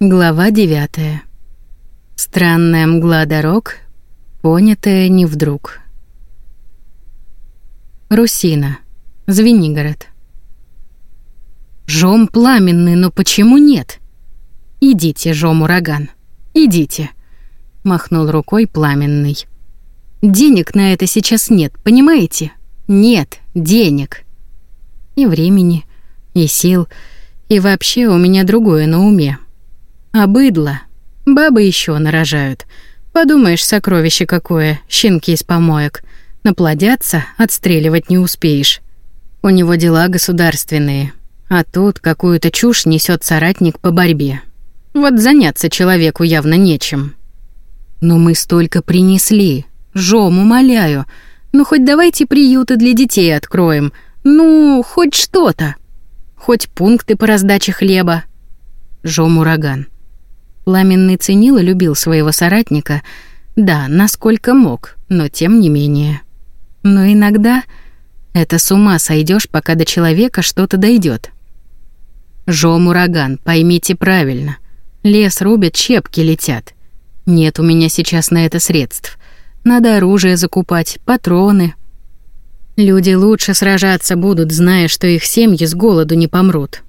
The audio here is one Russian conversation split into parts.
Глава девятая. Странная мгла дорог, понятая не вдруг. Русина. Звенигород. Жом пламенный, но почему нет? Идите, жом ураган. Идите. Махнул рукой пламенный. Денег на это сейчас нет, понимаете? Нет денег. И времени, и сил, и вообще у меня другое на уме. А быдло? Бабы еще нарожают. Подумаешь, сокровище какое, щенки из помоек — Наплодятся, отстреливать не успеешь. У него дела государственные, а тут какую-то чушь несет соратник по борьбе. Вот заняться человеку явно нечем. Но мы столько принесли. Жом, умоляю. Ну хоть давайте приюты для детей откроем. Ну, хоть что-то. Хоть пункты по раздаче хлеба. Жом ураган. Пламенный ценил и любил своего соратника. Да, насколько мог, но тем не менее. Но иногда это с ума сойдешь, пока до человека что-то дойдет. Жом ураган, поймите правильно. Лес рубят, щепки летят. Нет у меня сейчас на это средств. Надо оружие закупать, патроны. Люди лучше сражаться будут, зная, что их семьи с голоду не помрут.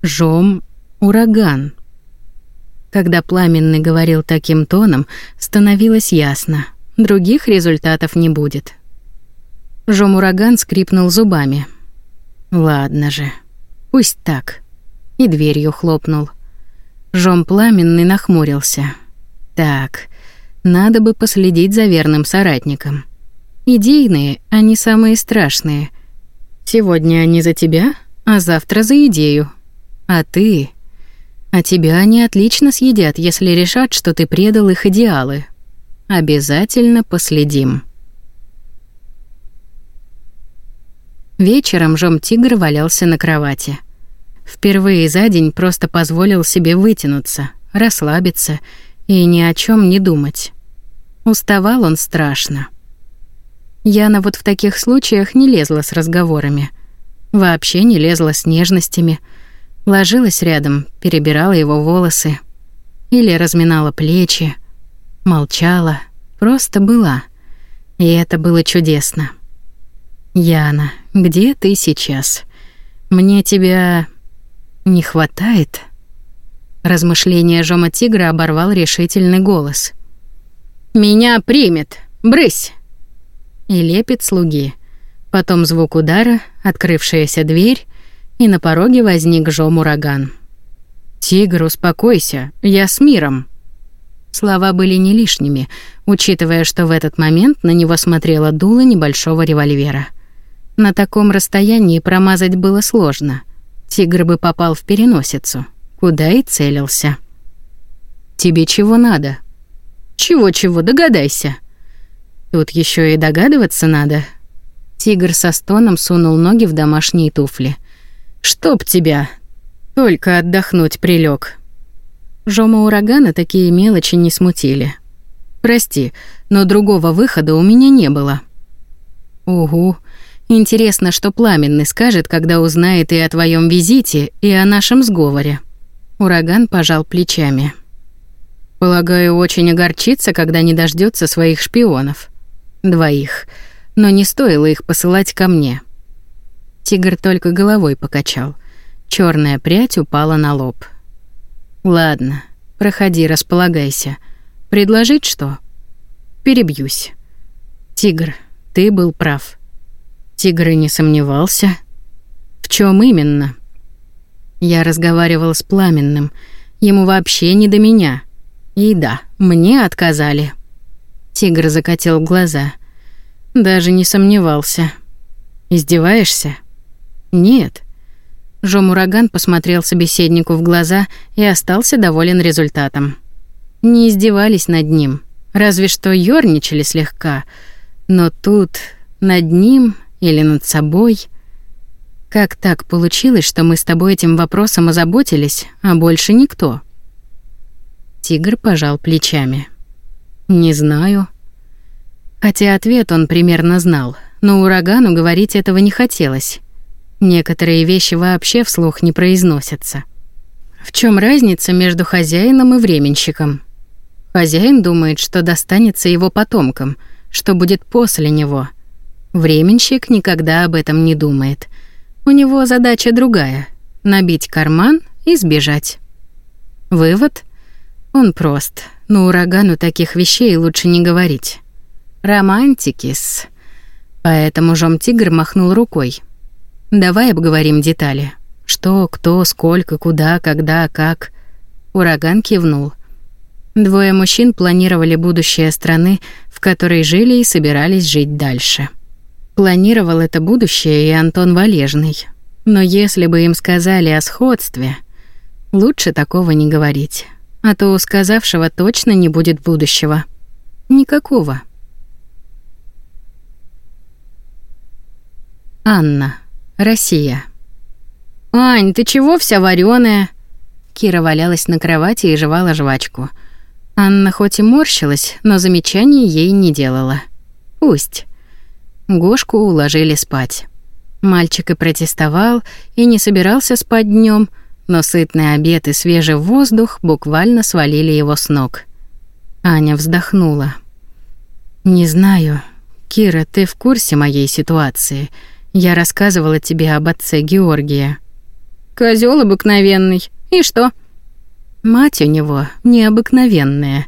Жом ураган. Когда Пламенный говорил таким тоном, становилось ясно. Других результатов не будет. Жом-ураган скрипнул зубами. «Ладно же, пусть так». И дверью хлопнул. Жом пламенный нахмурился. «Так, надо бы последить за верным соратником. Идейные, они самые страшные. Сегодня они за тебя, а завтра за идею. А ты... А тебя они отлично съедят, если решат, что ты предал их идеалы. Обязательно последим». Вечером Жом-тигр валялся на кровати. Впервые за день просто позволил себе вытянуться, расслабиться и ни о чем не думать. Уставал он страшно. Яна вот в таких случаях не лезла с разговорами. Вообще не лезла с нежностями. Ложилась рядом, перебирала его волосы. Или разминала плечи. Молчала. Просто была. И это было чудесно. Яна, где ты сейчас? Мне тебя не хватает? Размышление Жома Тигра оборвал решительный голос. Меня примет. Брысь. И лепит слуги. Потом звук удара, открывшаяся дверь, и на пороге возник Жом Ураган. «Тигр, успокойся, я с миром». Слова были не лишними, учитывая, что в этот момент на него смотрела дуло небольшого револьвера. На таком расстоянии промазать было сложно. Тигр бы попал в переносицу, куда и целился. «Тебе чего надо?» «Чего-чего, догадайся». «Тут еще и догадываться надо». Тигр со стоном сунул ноги в домашние туфли. «Чтоб тебя! Только отдохнуть прилег. Жома урагана такие мелочи не смутили. «Прости, но другого выхода у меня не было». «Угу, Интересно, что Пламенный скажет, когда узнает и о твоем визите, и о нашем сговоре. Ураган пожал плечами. Полагаю, очень огорчится, когда не дождется своих шпионов. Двоих. Но не стоило их посылать ко мне. Тигр только головой покачал. Черная прядь упала на лоб. Ладно, проходи, располагайся. Предложить что? Перебьюсь. Тигр, ты был прав. Тигр и не сомневался. В чем именно? Я разговаривал с Пламенным. Ему вообще не до меня. И да, мне отказали. Тигр закатил глаза. Даже не сомневался. Издеваешься? Нет. Жом-ураган посмотрел собеседнику в глаза и остался доволен результатом. Не издевались над ним, разве что ёрничали слегка. Но тут над ним или над собой. Как так получилось, что мы с тобой этим вопросом озаботились, а больше никто? Тигр пожал плечами. Не знаю. Хотя ответ он примерно знал, но урагану говорить этого не хотелось. Некоторые вещи вообще вслух не произносятся. в чем разница между хозяином и временщиком? Хозяин думает, что достанется его потомкам, что будет после него. Временщик никогда об этом не думает. У него задача другая — набить карман и сбежать. Вывод? Он прост, но урагану таких вещей лучше не говорить. Романтикис. Поэтому Жом-тигр махнул рукой. Давай обговорим детали. Что, кто, сколько, куда, когда, как. Ураган кивнул. Двое мужчин планировали будущее страны, в которой жили и собирались жить дальше. Планировал это будущее и Антон Валежный. Но если бы им сказали о сходстве, лучше такого не говорить. А то у сказавшего точно не будет будущего. Никакого. Анна. Россия. «Ань, ты чего вся вареная? Кира валялась на кровати и жевала жвачку. Анна хоть и морщилась, но замечаний ей не делала. Пусть. Гошку уложили спать. Мальчик и протестовал, и не собирался спать днем, но сытный обед и свежий воздух буквально свалили его с ног. Аня вздохнула. «Не знаю. Кира, ты в курсе моей ситуации? Я рассказывала тебе об отце Георгия». Козел обыкновенный. И что? Мать у него необыкновенная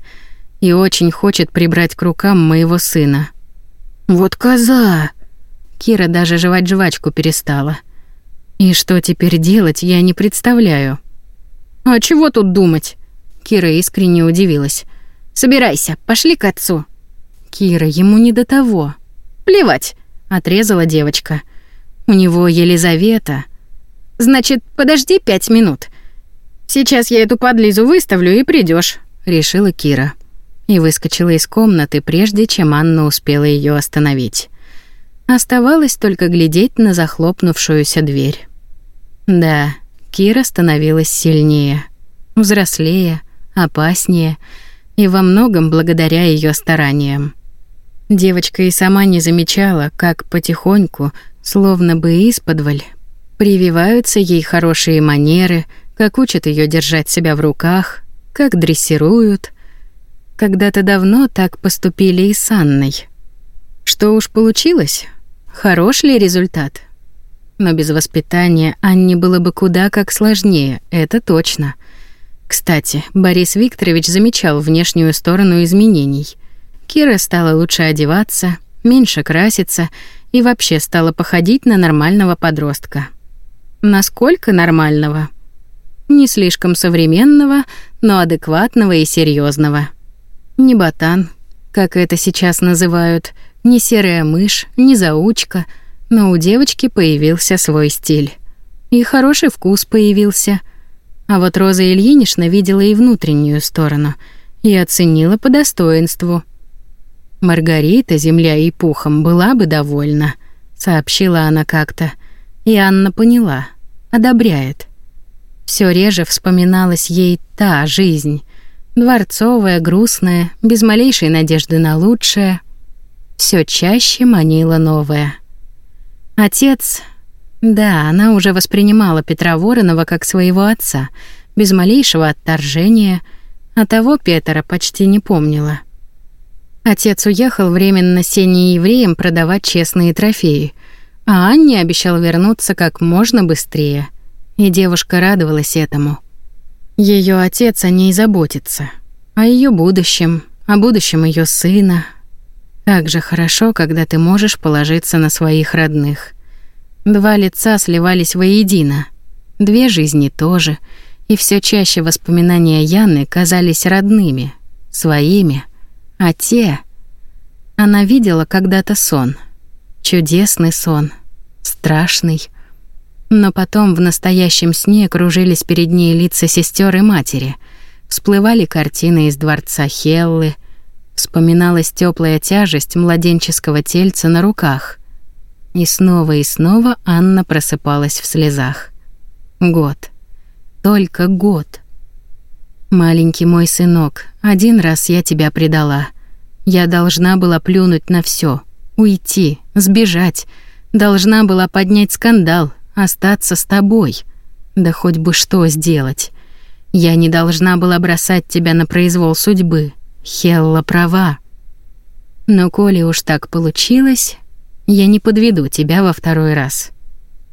и очень хочет прибрать к рукам моего сына. Вот коза. Кира даже жевать жвачку перестала. И что теперь делать, я не представляю. А чего тут думать? Кира искренне удивилась. Собирайся, пошли к отцу. Кира, ему не до того. Плевать, отрезала девочка. У него Елизавета, Значит, подожди пять минут. Сейчас я эту подлизу выставлю и придешь, решила Кира. И выскочила из комнаты, прежде чем Анна успела ее остановить. Оставалось только глядеть на захлопнувшуюся дверь. Да, Кира становилась сильнее, взрослее, опаснее, и во многом благодаря ее стараниям. Девочка и сама не замечала, как потихоньку, словно бы исподволь, Прививаются ей хорошие манеры, как учат ее держать себя в руках, как дрессируют. Когда-то давно так поступили и с Анной. Что уж получилось? Хорош ли результат? Но без воспитания Анне было бы куда как сложнее, это точно. Кстати, Борис Викторович замечал внешнюю сторону изменений. Кира стала лучше одеваться, меньше краситься и вообще стала походить на нормального подростка. Насколько нормального? Не слишком современного, но адекватного и серьезного. Не ботан, как это сейчас называют, не серая мышь, не заучка, но у девочки появился свой стиль. И хороший вкус появился. А вот Роза Ильинична видела и внутреннюю сторону и оценила по достоинству. Маргарита, земля и пухом, была бы довольна, сообщила она как-то. И Анна поняла — одобряет. Все реже вспоминалась ей та жизнь, дворцовая, грустная, без малейшей надежды на лучшее. Все чаще манила новое. Отец... Да, она уже воспринимала Петра Воронова как своего отца, без малейшего отторжения, а того Петра почти не помнила. Отец уехал временно с евреем продавать честные трофеи — а Анне обещал вернуться как можно быстрее, и девушка радовалась этому. Ее отец о ней заботится, о ее будущем, о будущем ее сына. Как же хорошо, когда ты можешь положиться на своих родных. Два лица сливались воедино, две жизни тоже, и все чаще воспоминания Яны казались родными, своими, а те... Она видела когда-то сон — Чудесный сон, страшный. Но потом в настоящем сне кружились перед ней лица сестер и матери. Всплывали картины из дворца Хеллы. Вспоминалась теплая тяжесть младенческого тельца на руках. И снова и снова Анна просыпалась в слезах. Год. Только год. Маленький мой сынок, один раз я тебя предала. Я должна была плюнуть на все, Уйти, сбежать. Должна была поднять скандал, остаться с тобой. Да хоть бы что сделать. Я не должна была бросать тебя на произвол судьбы. Хелла права. Но коли уж так получилось, я не подведу тебя во второй раз.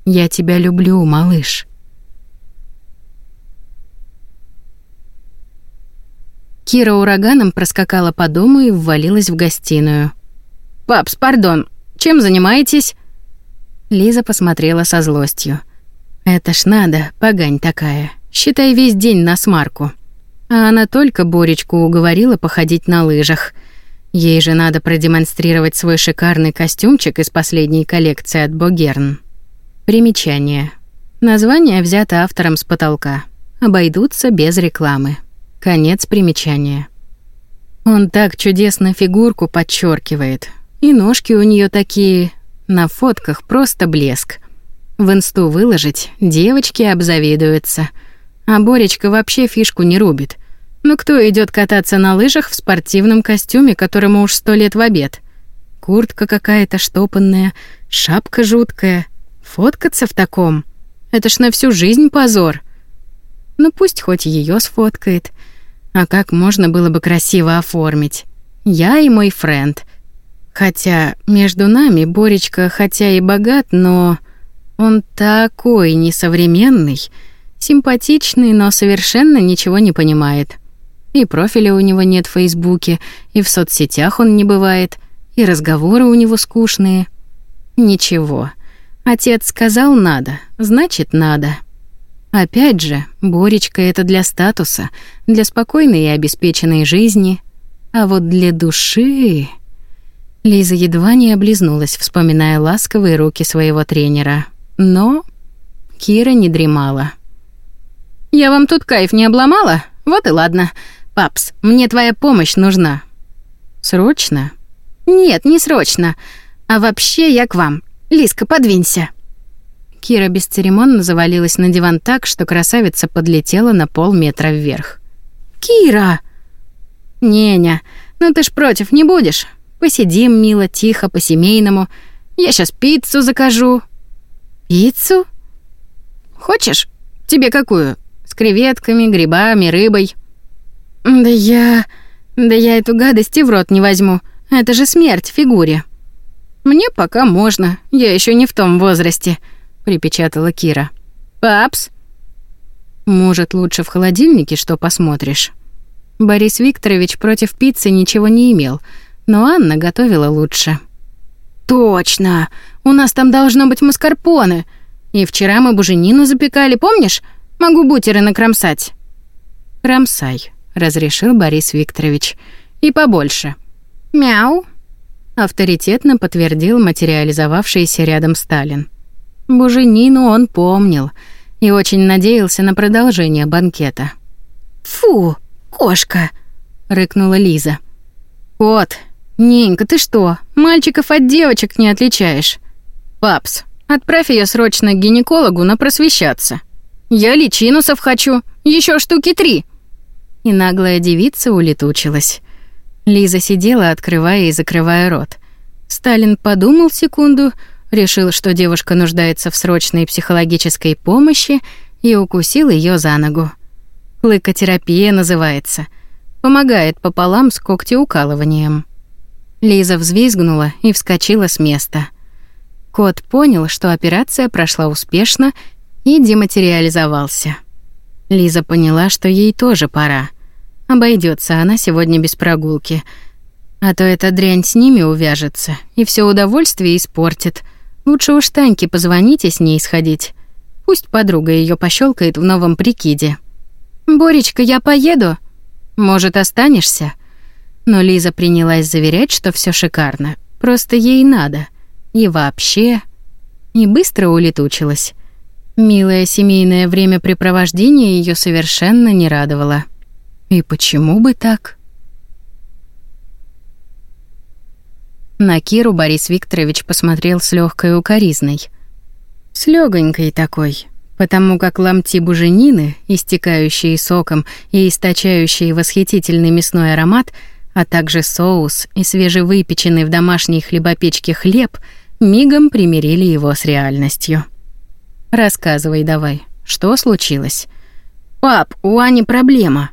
Я тебя люблю, малыш. Кира ураганом проскакала по дому и ввалилась в гостиную. «Папс, пардон, чем занимаетесь?» Лиза посмотрела со злостью. «Это ж надо, погань такая. Считай весь день на смарку». А она только Боречку уговорила походить на лыжах. Ей же надо продемонстрировать свой шикарный костюмчик из последней коллекции от Богерн. Примечание. Название взято автором с потолка. Обойдутся без рекламы. Конец примечания. Он так чудесно фигурку подчеркивает, и ножки у нее такие, на фотках просто блеск. В инсту выложить, девочки обзавидуются. А Боречка вообще фишку не рубит. Ну кто идет кататься на лыжах в спортивном костюме, которому уж сто лет в обед? Куртка какая-то штопанная, шапка жуткая. Фоткаться в таком — это ж на всю жизнь позор. Ну пусть хоть ее сфоткает — а как можно было бы красиво оформить? Я и мой френд. Хотя между нами Боречка хотя и богат, но он такой несовременный, симпатичный, но совершенно ничего не понимает. И профиля у него нет в Фейсбуке, и в соцсетях он не бывает, и разговоры у него скучные. Ничего. Отец сказал надо, значит надо. Опять же, Боречка — это для статуса, для спокойной и обеспеченной жизни. А вот для души... Лиза едва не облизнулась, вспоминая ласковые руки своего тренера. Но Кира не дремала. «Я вам тут кайф не обломала? Вот и ладно. Папс, мне твоя помощь нужна». «Срочно?» «Нет, не срочно. А вообще я к вам. Лизка, подвинься». Кира бесцеремонно завалилась на диван так, что красавица подлетела на полметра вверх. «Кира!» «Неня, ну ты ж против не будешь? Посидим мило, тихо, по-семейному. Я сейчас пиццу закажу». «Пиццу?» «Хочешь? Тебе какую? С креветками, грибами, рыбой?» «Да я... да я эту гадость и в рот не возьму. Это же смерть фигуре». «Мне пока можно, я еще не в том возрасте», припечатала Кира. Папс. Может, лучше в холодильнике что посмотришь? Борис Викторович против пиццы ничего не имел, но Анна готовила лучше. Точно. У нас там должно быть маскарпоне. И вчера мы буженину запекали, помнишь? Могу бутеры накромсать. Кромсай, разрешил Борис Викторович. И побольше. Мяу. Авторитетно подтвердил материализовавшийся рядом Сталин. Буженину он помнил и очень надеялся на продолжение банкета. «Фу, кошка!» — рыкнула Лиза. «Кот, Ненька, ты что, мальчиков от девочек не отличаешь? Папс, отправь ее срочно к гинекологу на просвещаться. Я личинусов хочу, еще штуки три». И наглая девица улетучилась. Лиза сидела, открывая и закрывая рот. Сталин подумал секунду — решил, что девушка нуждается в срочной психологической помощи и укусил ее за ногу. Клыкотерапия называется. Помогает пополам с когтеукалыванием. Лиза взвизгнула и вскочила с места. Кот понял, что операция прошла успешно и дематериализовался. Лиза поняла, что ей тоже пора. Обойдется она сегодня без прогулки. А то эта дрянь с ними увяжется и все удовольствие испортит — Лучше уж Таньке позвонить и с ней сходить. Пусть подруга ее пощелкает в новом прикиде. «Боречка, я поеду. Может, останешься?» Но Лиза принялась заверять, что все шикарно. Просто ей надо. И вообще... И быстро улетучилась. Милое семейное времяпрепровождение ее совершенно не радовало. И почему бы так? На Киру Борис Викторович посмотрел с легкой укоризной. С легонькой такой, потому как ломти буженины, истекающие соком и источающие восхитительный мясной аромат, а также соус и свежевыпеченный в домашней хлебопечке хлеб, мигом примирили его с реальностью. «Рассказывай давай, что случилось?» «Пап, у Ани проблема».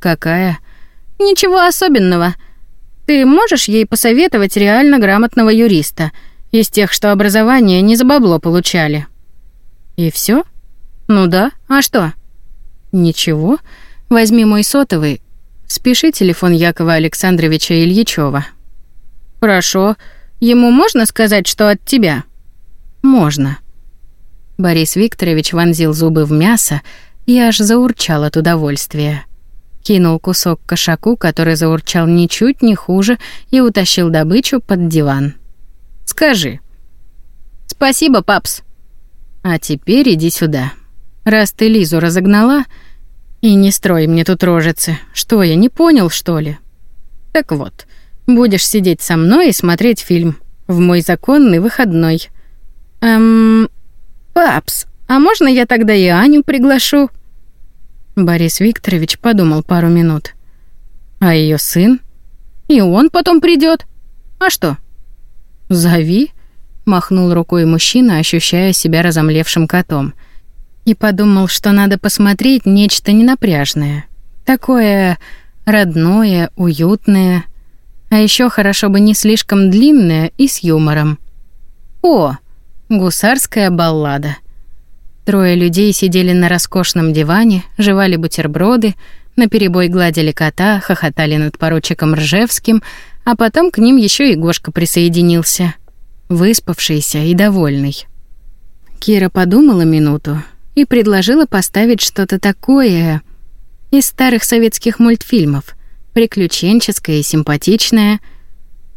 «Какая?» «Ничего особенного. Ты можешь ей посоветовать реально грамотного юриста, из тех, что образование не за бабло получали?» «И все? «Ну да, а что?» «Ничего. Возьми мой сотовый. Спеши телефон Якова Александровича Ильичева. «Хорошо. Ему можно сказать, что от тебя?» «Можно». Борис Викторович вонзил зубы в мясо и аж заурчал от удовольствия. Кинул кусок кошаку, который заурчал ничуть не хуже, и утащил добычу под диван. «Скажи». «Спасибо, папс». «А теперь иди сюда. Раз ты Лизу разогнала, и не строй мне тут рожицы. Что, я не понял, что ли? Так вот, будешь сидеть со мной и смотреть фильм в мой законный выходной. Эм, папс, а можно я тогда и Аню приглашу? Борис Викторович подумал пару минут. А ее сын? И он потом придет. А что? Зови, махнул рукой мужчина, ощущая себя разомлевшим котом. И подумал, что надо посмотреть нечто ненапряжное. Такое родное, уютное. А еще хорошо бы не слишком длинное и с юмором. О, гусарская баллада. Трое людей сидели на роскошном диване, жевали бутерброды, наперебой гладили кота, хохотали над поручиком Ржевским, а потом к ним еще и Гошка присоединился, выспавшийся и довольный. Кира подумала минуту и предложила поставить что-то такое из старых советских мультфильмов, приключенческое и симпатичное.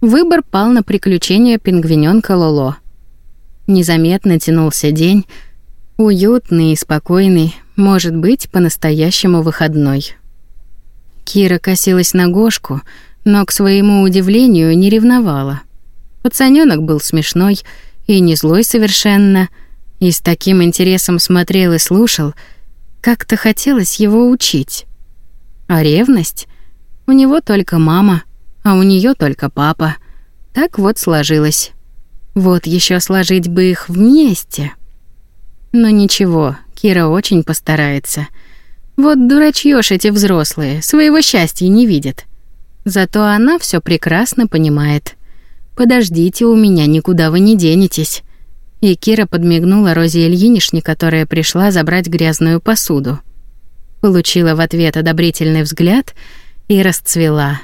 Выбор пал на приключения пингвинёнка Лоло. Незаметно тянулся день, Уютный и спокойный, может быть, по-настоящему выходной. Кира косилась на Гошку, но, к своему удивлению, не ревновала. Пацанёнок был смешной и не злой совершенно, и с таким интересом смотрел и слушал, как-то хотелось его учить. А ревность? У него только мама, а у неё только папа. Так вот сложилось. Вот ещё сложить бы их вместе — но ничего, Кира очень постарается. Вот дурачьёшь эти взрослые, своего счастья не видят. Зато она все прекрасно понимает. Подождите у меня, никуда вы не денетесь. И Кира подмигнула Розе Ильинишне, которая пришла забрать грязную посуду. Получила в ответ одобрительный взгляд и расцвела.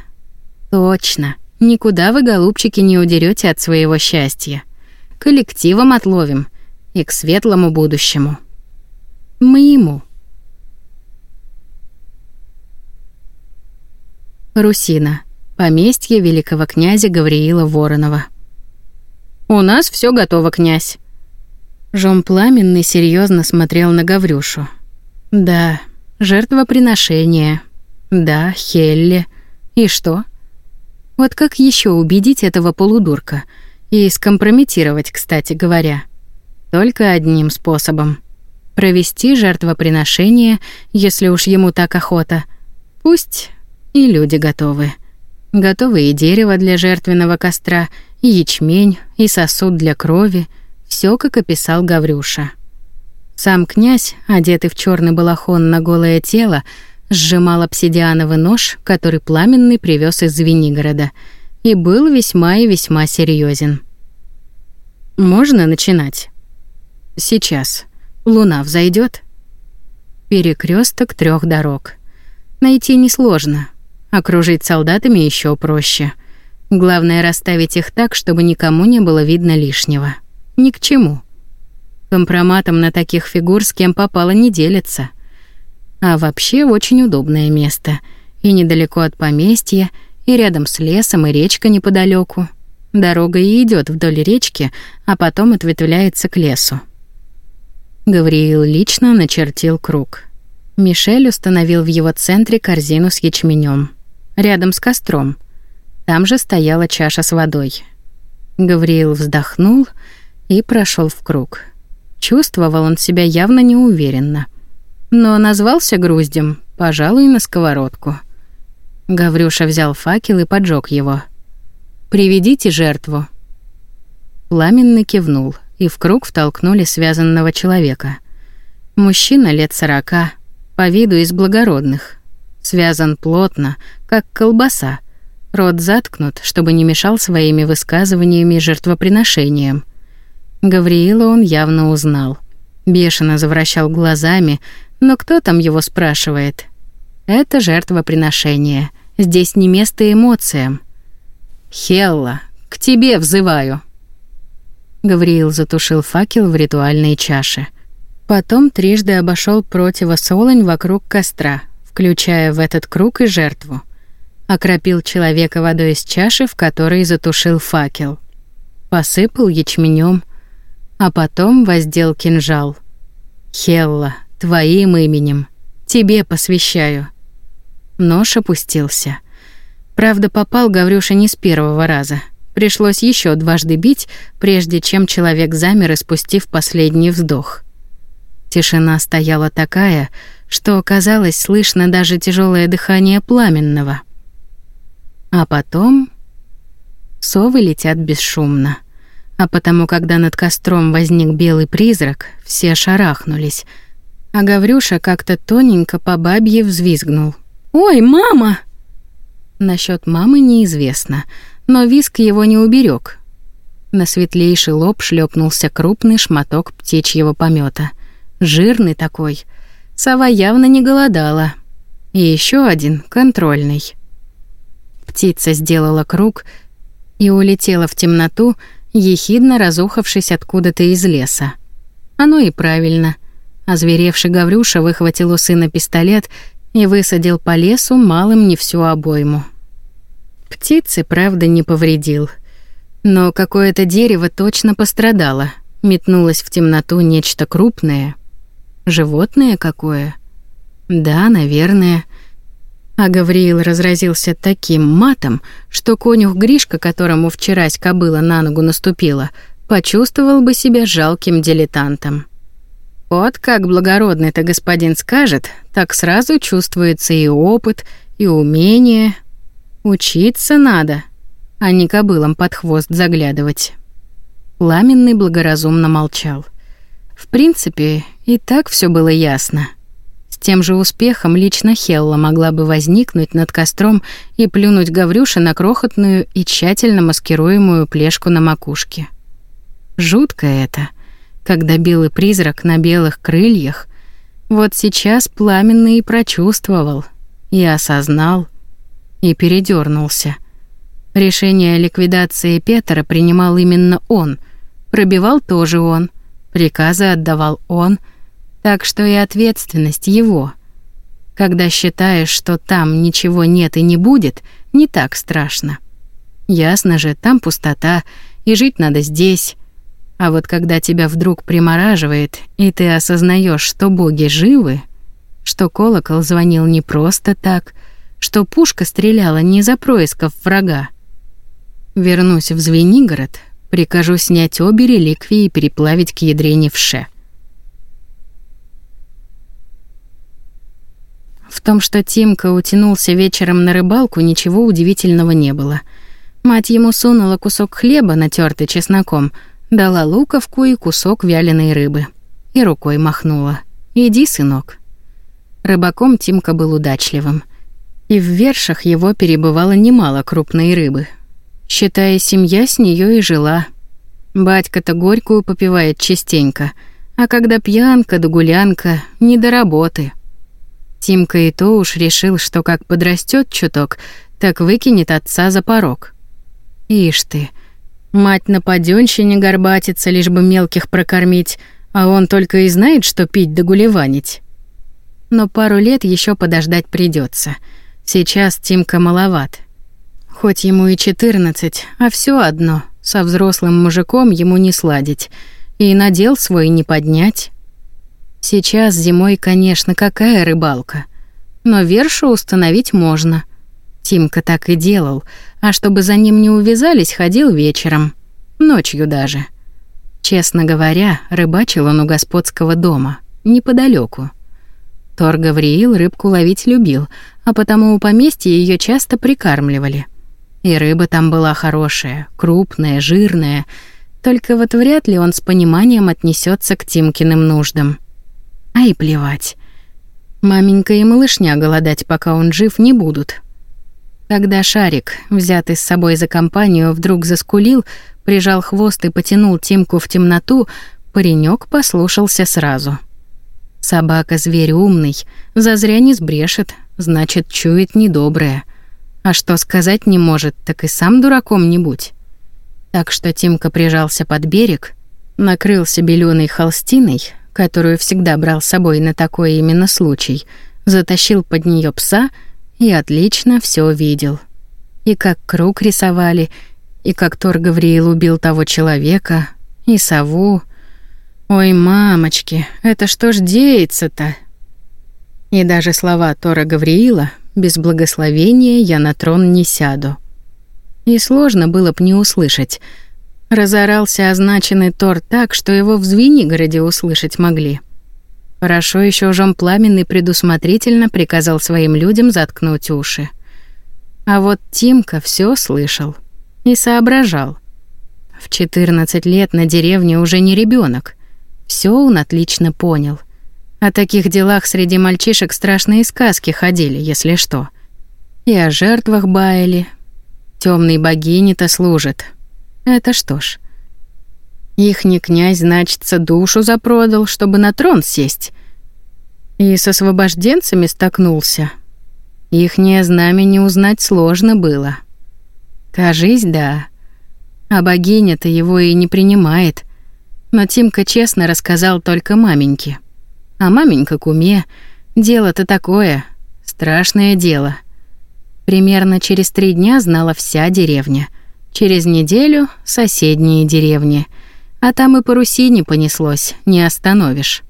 Точно, никуда вы, голубчики, не удерете от своего счастья. Коллективом отловим — и к светлому будущему. Моему. Русина. Поместье великого князя Гавриила Воронова. «У нас все готово, князь». Жом Пламенный серьезно смотрел на Гаврюшу. «Да, жертвоприношение. Да, Хелли. И что? Вот как еще убедить этого полудурка? И скомпрометировать, кстати говоря?» Только одним способом — провести жертвоприношение, если уж ему так охота. Пусть и люди готовы. Готовы и дерево для жертвенного костра, и ячмень, и сосуд для крови, все как описал Гаврюша. Сам князь, одетый в черный балахон на голое тело, сжимал обсидиановый нож, который пламенный привез из Звенигорода, и был весьма и весьма серьезен. Можно начинать. Сейчас. Луна взойдет. Перекресток трех дорог. Найти несложно. Окружить солдатами еще проще. Главное расставить их так, чтобы никому не было видно лишнего. Ни к чему. Компроматом на таких фигур с кем попало не делится. А вообще очень удобное место. И недалеко от поместья, и рядом с лесом, и речка неподалеку. Дорога и идет вдоль речки, а потом ответвляется к лесу. Гавриил лично начертил круг. Мишель установил в его центре корзину с ячменем, рядом с костром. Там же стояла чаша с водой. Гавриил вздохнул и прошел в круг. Чувствовал он себя явно неуверенно. Но назвался груздем, пожалуй, на сковородку. Гаврюша взял факел и поджег его. «Приведите жертву». Пламенный кивнул — и в круг втолкнули связанного человека. Мужчина лет сорока, по виду из благородных. Связан плотно, как колбаса. Рот заткнут, чтобы не мешал своими высказываниями жертвоприношениям. Гавриила он явно узнал. Бешено завращал глазами, но кто там его спрашивает? Это жертвоприношение. Здесь не место эмоциям. «Хелла, к тебе взываю!» Гавриил затушил факел в ритуальной чаше. Потом трижды обошел противосолонь вокруг костра, включая в этот круг и жертву. Окропил человека водой из чаши, в которой затушил факел. Посыпал ячменем, а потом воздел кинжал. «Хелла, твоим именем. Тебе посвящаю». Нож опустился. Правда, попал Гаврюша не с первого раза. Пришлось еще дважды бить, прежде чем человек замер, испустив последний вздох. Тишина стояла такая, что казалось слышно даже тяжелое дыхание пламенного. А потом совы летят бесшумно. А потому, когда над костром возник белый призрак, все шарахнулись. А Гаврюша как-то тоненько по бабье взвизгнул. «Ой, мама!» Насчет мамы неизвестно, но виск его не уберег. На светлейший лоб шлепнулся крупный шматок птичьего помета, Жирный такой. Сова явно не голодала. И еще один, контрольный. Птица сделала круг и улетела в темноту, ехидно разухавшись откуда-то из леса. Оно и правильно. Озверевший Гаврюша выхватил у сына пистолет и высадил по лесу малым не всю обойму. Птицы, правда, не повредил. Но какое-то дерево точно пострадало. Метнулось в темноту нечто крупное. Животное какое? Да, наверное. А Гавриил разразился таким матом, что конюх Гришка, которому вчерась кобыла на ногу наступила, почувствовал бы себя жалким дилетантом. Вот как благородный-то господин скажет, так сразу чувствуется и опыт, и умение. Учиться надо, а не кобылам под хвост заглядывать. Ламенный благоразумно молчал. В принципе, и так все было ясно. С тем же успехом лично Хелла могла бы возникнуть над костром и плюнуть Гаврюша на крохотную и тщательно маскируемую плешку на макушке. Жутко это — когда белый призрак на белых крыльях вот сейчас пламенный и прочувствовал, и осознал, и передернулся. Решение о ликвидации Петра принимал именно он, пробивал тоже он, приказы отдавал он, так что и ответственность его. Когда считаешь, что там ничего нет и не будет, не так страшно. Ясно же, там пустота, и жить надо здесь, а вот когда тебя вдруг примораживает, и ты осознаешь, что боги живы, что колокол звонил не просто так, что пушка стреляла не за происков врага. Вернусь в Звенигород, прикажу снять обе реликвии и переплавить к ядрене в ше. В том, что Тимка утянулся вечером на рыбалку, ничего удивительного не было. Мать ему сунула кусок хлеба, натертый чесноком — Дала луковку и кусок вяленой рыбы. И рукой махнула. «Иди, сынок». Рыбаком Тимка был удачливым. И в вершах его перебывало немало крупной рыбы. Считая, семья с нее и жила. Батька-то горькую попивает частенько, а когда пьянка да гулянка, не до работы. Тимка и то уж решил, что как подрастет чуток, так выкинет отца за порог. Ишь ты, Мать на падёнщине горбатится, лишь бы мелких прокормить, а он только и знает, что пить да гулеванить. Но пару лет еще подождать придется. Сейчас Тимка маловат. Хоть ему и 14, а все одно, со взрослым мужиком ему не сладить. И надел свой не поднять. Сейчас зимой, конечно, какая рыбалка. Но вершу установить можно. Тимка так и делал — а чтобы за ним не увязались, ходил вечером. Ночью даже. Честно говоря, рыбачил он у господского дома, неподалеку. Тор Гавриил рыбку ловить любил, а потому у поместья ее часто прикармливали. И рыба там была хорошая, крупная, жирная, только вот вряд ли он с пониманием отнесется к Тимкиным нуждам. А и плевать. Маменька и малышня голодать, пока он жив, не будут. Когда Шарик, взятый с собой за компанию, вдруг заскулил, прижал хвост и потянул Тимку в темноту, паренек послушался сразу. Собака зверь умный, зазря не сбрешет, значит, чует недоброе. А что сказать не может, так и сам дураком не будь. Так что Тимка прижался под берег, накрылся белёной холстиной, которую всегда брал с собой на такой именно случай, затащил под нее пса и отлично все видел. И как круг рисовали, и как Тор Гавриил убил того человека, и сову. Ой, мамочки, это что ж деется-то? И даже слова Тора Гавриила «без благословения я на трон не сяду». И сложно было б не услышать — Разорался означенный Тор так, что его в Звенигороде услышать могли. Хорошо еще Жом Пламенный предусмотрительно приказал своим людям заткнуть уши. А вот Тимка все слышал и соображал. В 14 лет на деревне уже не ребенок. Все он отлично понял. О таких делах среди мальчишек страшные сказки ходили, если что. И о жертвах баяли. Темной богине-то служит, это что ж. Ихний князь, значится, душу запродал, чтобы на трон сесть. И с освобожденцами столкнулся. Ихнее знамя не узнать сложно было. Кажись, да. А богиня-то его и не принимает. Но Тимка честно рассказал только маменьке. А маменька куме. Дело-то такое. Страшное дело. Примерно через три дня знала вся деревня — Через неделю — соседние деревни. А там и по Руси не понеслось, не остановишь.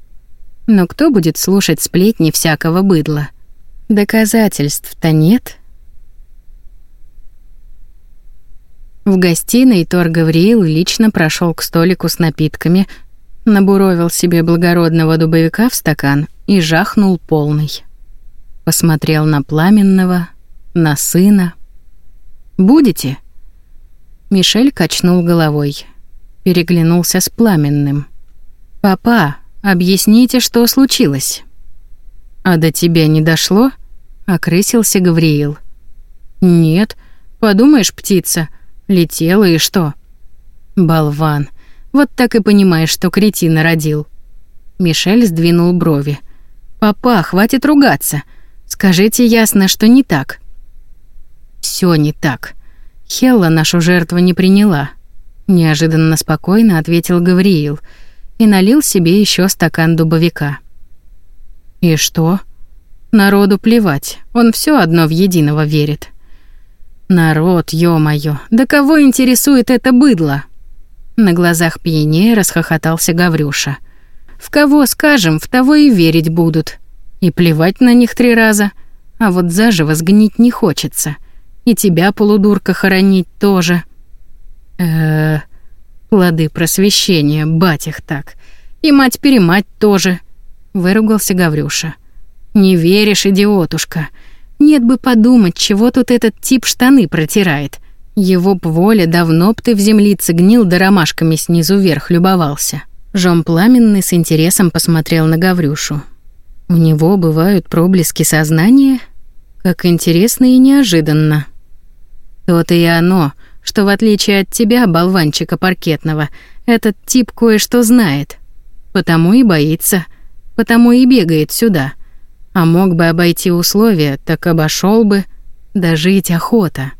Но кто будет слушать сплетни всякого быдла? Доказательств-то нет. В гостиной Тор Гавриил лично прошел к столику с напитками, набуровил себе благородного дубовика в стакан и жахнул полный. Посмотрел на Пламенного, на сына. «Будете?» Мишель качнул головой. Переглянулся с пламенным. «Папа, объясните, что случилось?» «А до тебя не дошло?» — окрысился Гавриил. «Нет, подумаешь, птица, летела и что?» «Болван, вот так и понимаешь, что кретина родил». Мишель сдвинул брови. «Папа, хватит ругаться. Скажите ясно, что не так». Все не так», Хелла нашу жертву не приняла. Неожиданно спокойно ответил Гавриил и налил себе еще стакан дубовика. И что? Народу плевать, он все одно в единого верит. Народ, ё-моё, да кого интересует это быдло? На глазах пьянее расхохотался Гаврюша. В кого скажем, в того и верить будут. И плевать на них три раза, а вот заживо сгнить не хочется — и тебя, полудурка, хоронить тоже. э плоды просвещения, бать их так. И мать-перемать тоже, выругался Гаврюша. Не веришь, идиотушка. Нет бы подумать, чего тут этот тип штаны протирает. Его б воля давно б ты в землице гнил да ромашками снизу вверх любовался. Жом Пламенный с интересом посмотрел на Гаврюшу. У него бывают проблески сознания? Как интересно и неожиданно. То-то и оно, что в отличие от тебя, болванчика паркетного, этот тип кое-что знает. Потому и боится, потому и бегает сюда. А мог бы обойти условия, так обошел бы. Дожить охота.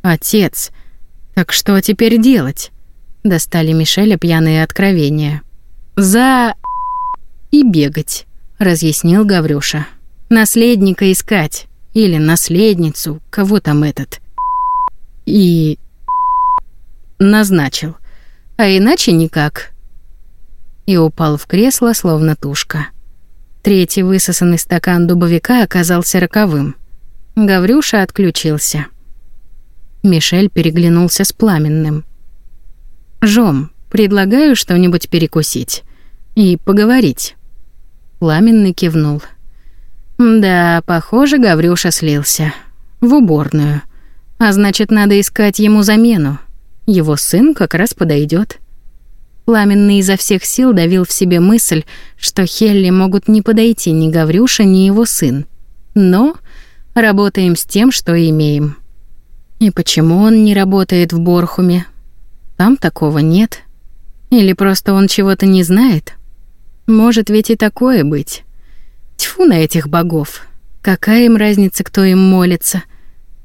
Отец, так что теперь делать? Достали Мишеля пьяные откровения. За и бегать, разъяснил Гаврюша. Наследника искать или наследницу, кого там этот и назначил. А иначе никак. И упал в кресло, словно тушка. Третий высосанный стакан дубовика оказался роковым. Гаврюша отключился. Мишель переглянулся с пламенным. «Жом, предлагаю что-нибудь перекусить и поговорить». Пламенный кивнул. «Да, похоже, Гаврюша слился. В уборную. А значит, надо искать ему замену. Его сын как раз подойдет. Пламенный изо всех сил давил в себе мысль, что Хелли могут не подойти ни Гаврюша, ни его сын. Но работаем с тем, что имеем. И почему он не работает в Борхуме? Там такого нет. Или просто он чего-то не знает? Может ведь и такое быть. Тьфу на этих богов. Какая им разница, кто им молится?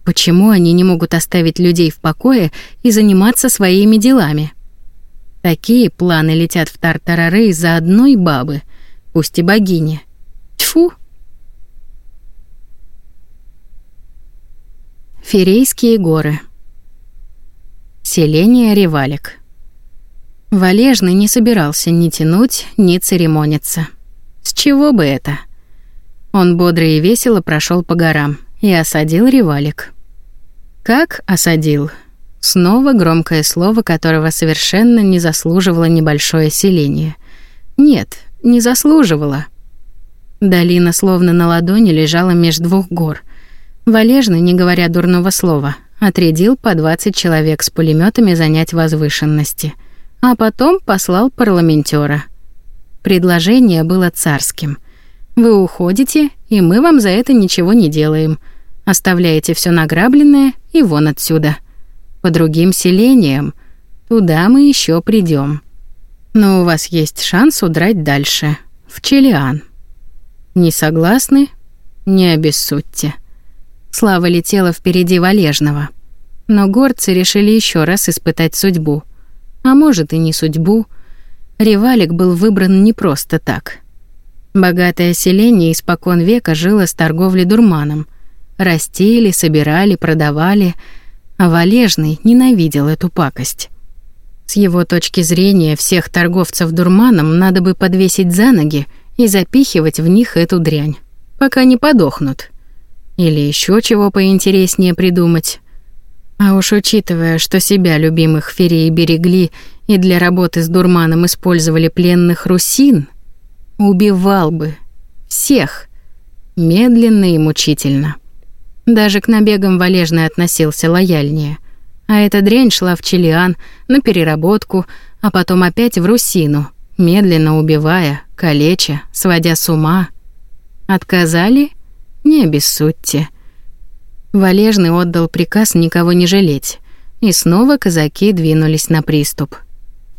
Почему они не могут оставить людей в покое и заниматься своими делами? Такие планы летят в Тартарары из-за одной бабы, пусть и богини. Тьфу! Ферейские горы. Селение Ревалик. Валежный не собирался ни тянуть, ни церемониться. С чего бы это? Он бодро и весело прошел по горам и осадил Ревалик. Как осадил? Снова громкое слово, которого совершенно не заслуживало небольшое селение. Нет, не заслуживало. Долина словно на ладони лежала меж двух гор. Валежный, не говоря дурного слова, отрядил по 20 человек с пулеметами занять возвышенности, а потом послал парламентера. Предложение было царским. Вы уходите, и мы вам за это ничего не делаем. Оставляете все награбленное и вон отсюда. По другим селениям. Туда мы еще придем. Но у вас есть шанс удрать дальше, в Челиан. Не согласны? Не обессудьте. Слава летела впереди Валежного. Но горцы решили еще раз испытать судьбу. А может и не судьбу. Ревалик был выбран не просто так. Богатое селение испокон века жило с торговлей дурманом — Растили, собирали, продавали, а Валежный ненавидел эту пакость. С его точки зрения, всех торговцев дурманом надо бы подвесить за ноги и запихивать в них эту дрянь, пока не подохнут. Или еще чего поинтереснее придумать. А уж учитывая, что себя любимых ферей берегли и для работы с дурманом использовали пленных русин, убивал бы всех медленно и мучительно. Даже к набегам Валежный относился лояльнее. А эта дрянь шла в Чилиан на переработку, а потом опять в Русину, медленно убивая, калеча, сводя с ума. Отказали? Не обессудьте. Валежный отдал приказ никого не жалеть, и снова казаки двинулись на приступ.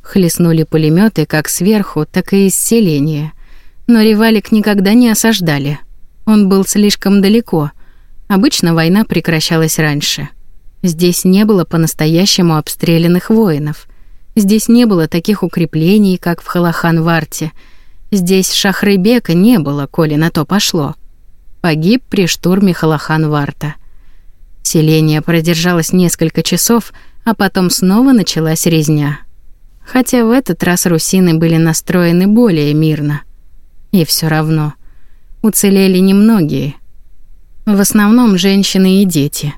Хлестнули пулеметы как сверху, так и из селения. Но Ревалик никогда не осаждали. Он был слишком далеко — Обычно война прекращалась раньше. Здесь не было по-настоящему обстрелянных воинов. Здесь не было таких укреплений, как в Халахан-Варте. Здесь Шахрыбека не было, коли на то пошло. Погиб при штурме Халахан-Варта. Селение продержалось несколько часов, а потом снова началась резня. Хотя в этот раз русины были настроены более мирно. И все равно уцелели немногие — в основном женщины и дети.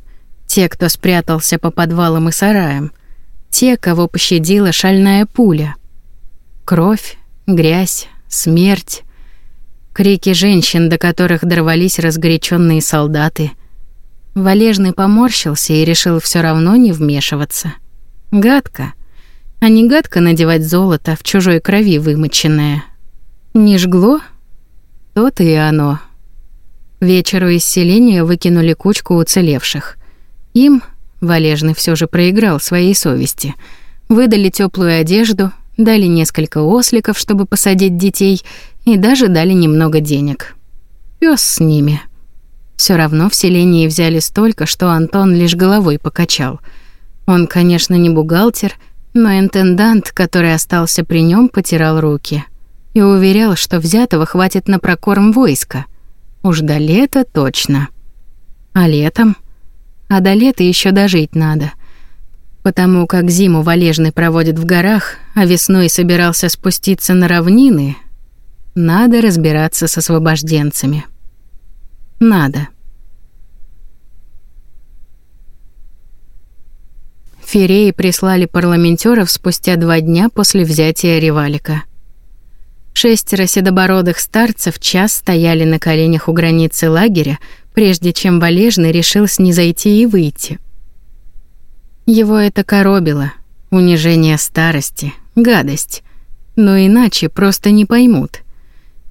Те, кто спрятался по подвалам и сараям. Те, кого пощадила шальная пуля. Кровь, грязь, смерть. Крики женщин, до которых дорвались разгоряченные солдаты. Валежный поморщился и решил все равно не вмешиваться. Гадко. А не гадко надевать золото в чужой крови вымоченное. Не жгло? То-то и оно. Вечеру из селения выкинули кучку уцелевших. Им, Валежный все же проиграл своей совести, выдали теплую одежду, дали несколько осликов, чтобы посадить детей, и даже дали немного денег. Пёс с ними. Все равно в селении взяли столько, что Антон лишь головой покачал. Он, конечно, не бухгалтер, но интендант, который остался при нем, потирал руки и уверял, что взятого хватит на прокорм войска. Уж до лета точно. А летом? А до лета еще дожить надо. Потому как зиму Валежный проводит в горах, а весной собирался спуститься на равнины, надо разбираться с освобожденцами. Надо. Фереи прислали парламентеров спустя два дня после взятия Ревалика. Шестеро седобородых старцев час стояли на коленях у границы лагеря, прежде чем Валежный решил снизойти и выйти. Его это коробило. Унижение старости, гадость. но иначе просто не поймут.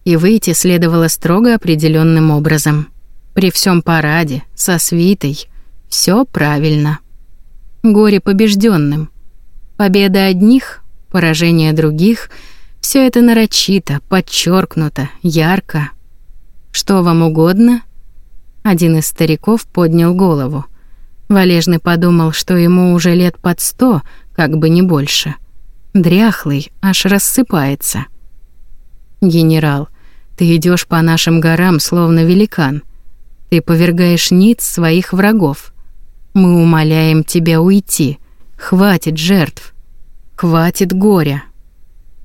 И выйти следовало строго определенным образом. При всем параде, со свитой, все правильно. Горе побежденным. Победа одних, поражение других — все это нарочито, подчеркнуто, ярко. Что вам угодно? Один из стариков поднял голову. Валежный подумал, что ему уже лет под сто, как бы не больше. Дряхлый, аж рассыпается. Генерал, ты идешь по нашим горам, словно великан. Ты повергаешь ниц своих врагов. Мы умоляем тебя уйти. Хватит жертв. Хватит горя.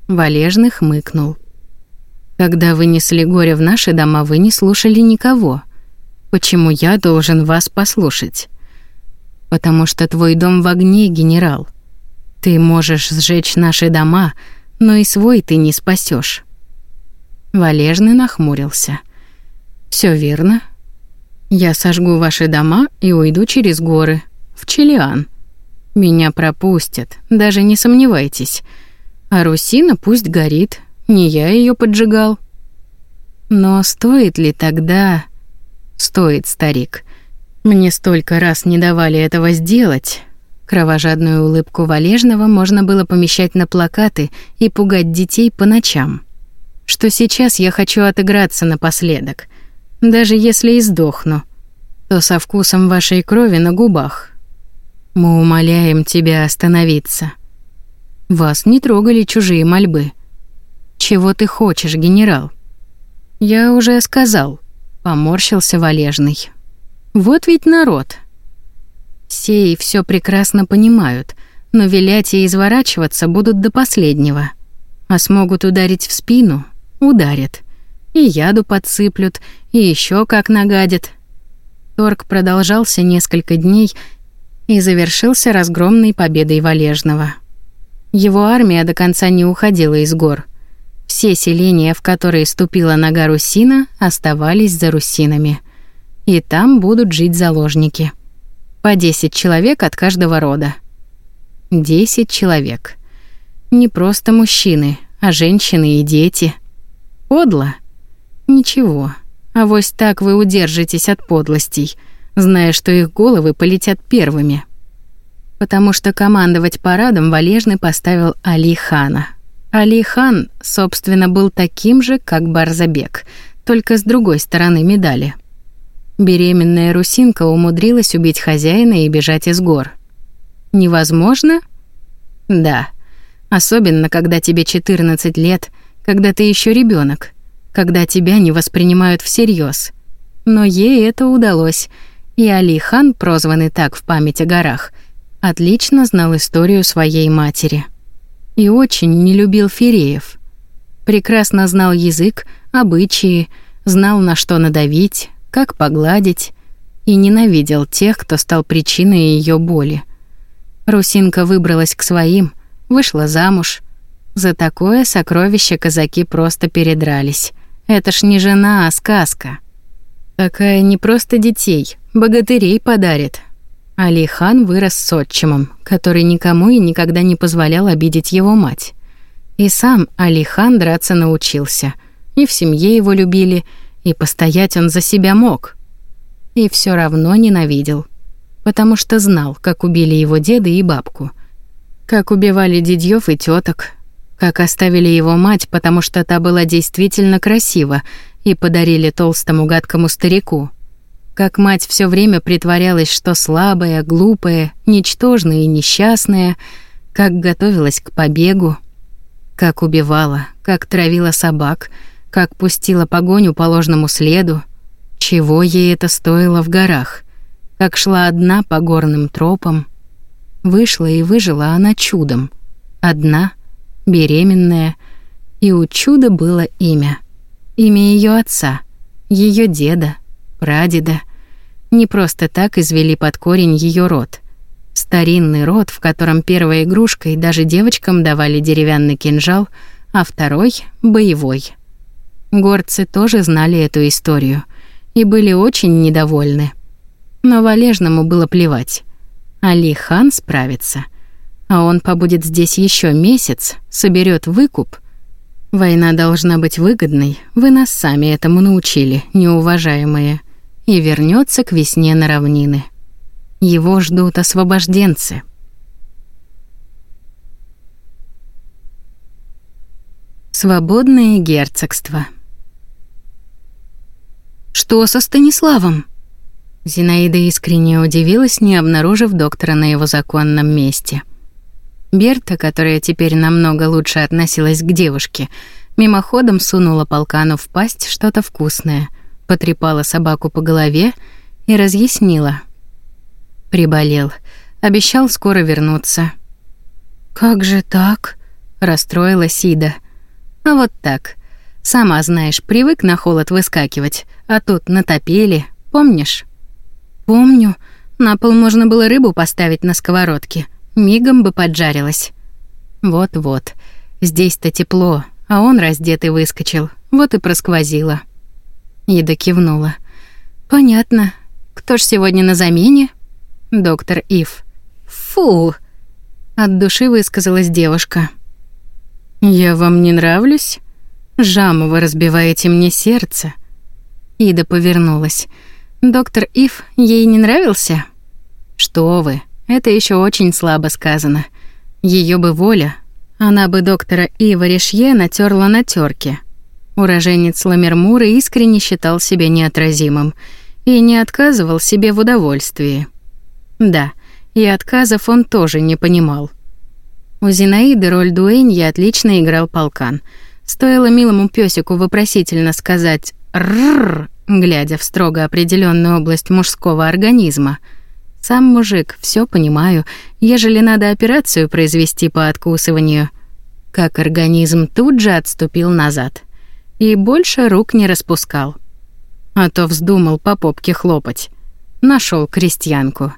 Валежный хмыкнул. Когда вы несли горе в наши дома, вы не слушали никого. Почему я должен вас послушать? Потому что твой дом в огне, генерал. Ты можешь сжечь наши дома, но и свой ты не спасешь. Валежный нахмурился. Все верно. Я сожгу ваши дома и уйду через горы в Чилиан. Меня пропустят, даже не сомневайтесь. А Русина пусть горит, не я ее поджигал. Но стоит ли тогда... Стоит, старик. Мне столько раз не давали этого сделать. Кровожадную улыбку Валежного можно было помещать на плакаты и пугать детей по ночам. Что сейчас я хочу отыграться напоследок. Даже если и сдохну, то со вкусом вашей крови на губах. Мы умоляем тебя остановиться. Вас не трогали чужие мольбы. Чего ты хочешь, генерал? Я уже сказал, поморщился Валежный. Вот ведь народ. Все и все прекрасно понимают, но вилять и изворачиваться будут до последнего. А смогут ударить в спину — ударят. И яду подсыплют, и еще как нагадят. Торг продолжался несколько дней и завершился разгромной победой Валежного. Его армия до конца не уходила из гор. Все селения, в которые ступила нога Русина, оставались за русинами. И там будут жить заложники. По 10 человек от каждого рода. 10 человек. Не просто мужчины, а женщины и дети. Подло? Ничего. А вось так вы удержитесь от подлостей, зная, что их головы полетят первыми потому что командовать парадом Валежный поставил Али Хана. Али Хан, собственно, был таким же, как Барзабек, только с другой стороны медали. Беременная русинка умудрилась убить хозяина и бежать из гор. Невозможно? Да. Особенно, когда тебе 14 лет, когда ты еще ребенок, когда тебя не воспринимают всерьез. Но ей это удалось, и Али Хан, прозванный так в память о горах, отлично знал историю своей матери. И очень не любил Фереев. Прекрасно знал язык, обычаи, знал, на что надавить, как погладить, и ненавидел тех, кто стал причиной ее боли. Русинка выбралась к своим, вышла замуж. За такое сокровище казаки просто передрались. Это ж не жена, а сказка. Такая не просто детей, богатырей подарит, Алихан вырос с отчимом, который никому и никогда не позволял обидеть его мать. И сам Алихан драться научился. И в семье его любили, и постоять он за себя мог. И все равно ненавидел. Потому что знал, как убили его деда и бабку. Как убивали дедьёв и теток. Как оставили его мать, потому что та была действительно красива, и подарили толстому гадкому старику — как мать все время притворялась, что слабая, глупая, ничтожная и несчастная, как готовилась к побегу, как убивала, как травила собак, как пустила погоню по ложному следу, чего ей это стоило в горах, как шла одна по горным тропам. Вышла и выжила она чудом. Одна, беременная, и у чуда было имя. Имя ее отца, ее деда — прадеда. Не просто так извели под корень ее род. Старинный род, в котором первой игрушкой даже девочкам давали деревянный кинжал, а второй — боевой. Горцы тоже знали эту историю и были очень недовольны. Но Валежному было плевать. Али хан справится. А он побудет здесь еще месяц, соберет выкуп, Война должна быть выгодной, вы нас сами этому научили, неуважаемые, и вернется к весне на равнины. Его ждут освобожденцы. Свободное герцогство. Что со Станиславом? Зинаида искренне удивилась, не обнаружив доктора на его законном месте. Берта, которая теперь намного лучше относилась к девушке, мимоходом сунула полкану в пасть что-то вкусное, потрепала собаку по голове и разъяснила. Приболел, обещал скоро вернуться. «Как же так?» — расстроилась Ида. «А вот так. Сама знаешь, привык на холод выскакивать, а тут натопили, помнишь?» «Помню. На пол можно было рыбу поставить на сковородке мигом бы поджарилась. Вот-вот. Здесь-то тепло, а он раздетый выскочил. Вот и просквозило. Ида кивнула. Понятно. Кто ж сегодня на замене? Доктор Ив. Фу. От души высказалась девушка. Я вам не нравлюсь? Жаму вы разбиваете мне сердце. Ида повернулась. Доктор Ив ей не нравился? Что вы? Это еще очень слабо сказано. Ее бы воля, она бы доктора Ива Решье натерла на терке. Уроженец Ламермура искренне считал себя неотразимым и не отказывал себе в удовольствии. Да, и отказов он тоже не понимал. У Зинаиды роль дуэнья отлично играл полкан. Стоило милому пёсику вопросительно сказать «рррр», глядя в строго определенную область мужского организма — сам мужик, все понимаю, ежели надо операцию произвести по откусыванию. Как организм тут же отступил назад. И больше рук не распускал. А то вздумал по попке хлопать. Нашел крестьянку.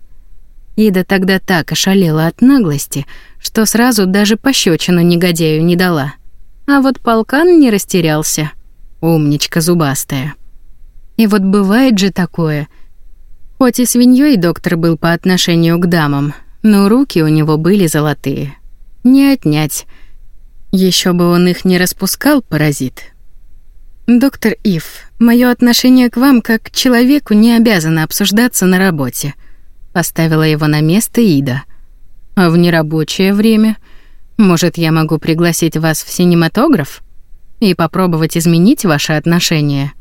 Ида тогда так ошалела от наглости, что сразу даже пощечину негодяю не дала. А вот полкан не растерялся. Умничка зубастая. И вот бывает же такое — Хоть и свиньей доктор был по отношению к дамам, но руки у него были золотые. Не отнять. Еще бы он их не распускал, паразит. Доктор Ив, мое отношение к вам как к человеку не обязано обсуждаться на работе. Поставила его на место Ида. А в нерабочее время, может, я могу пригласить вас в синематограф и попробовать изменить ваши отношения.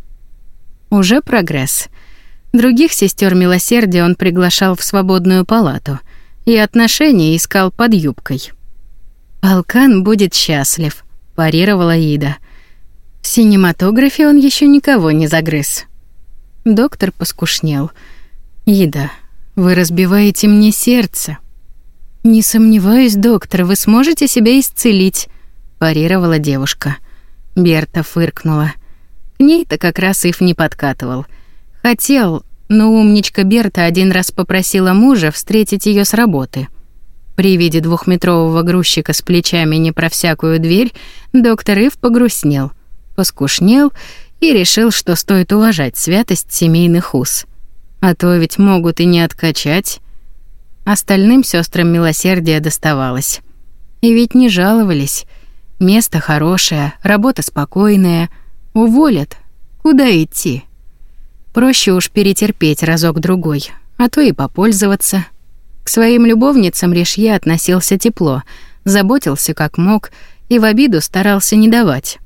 Уже прогресс. Других сестер милосердия он приглашал в свободную палату и отношения искал под юбкой. «Алкан будет счастлив», — парировала Ида. В синематографе он еще никого не загрыз. Доктор поскушнел. «Ида, вы разбиваете мне сердце». «Не сомневаюсь, доктор, вы сможете себя исцелить», — парировала девушка. Берта фыркнула. К ней-то как раз Ив не подкатывал — Хотел, но умничка Берта один раз попросила мужа встретить ее с работы. При виде двухметрового грузчика с плечами не про всякую дверь, доктор Ив погрустнел, поскушнел и решил, что стоит уважать святость семейных уз. А то ведь могут и не откачать. Остальным сестрам милосердия доставалось. И ведь не жаловались. Место хорошее, работа спокойная. Уволят. Куда идти? Проще уж перетерпеть разок-другой, а то и попользоваться. К своим любовницам Решье относился тепло, заботился как мог и в обиду старался не давать.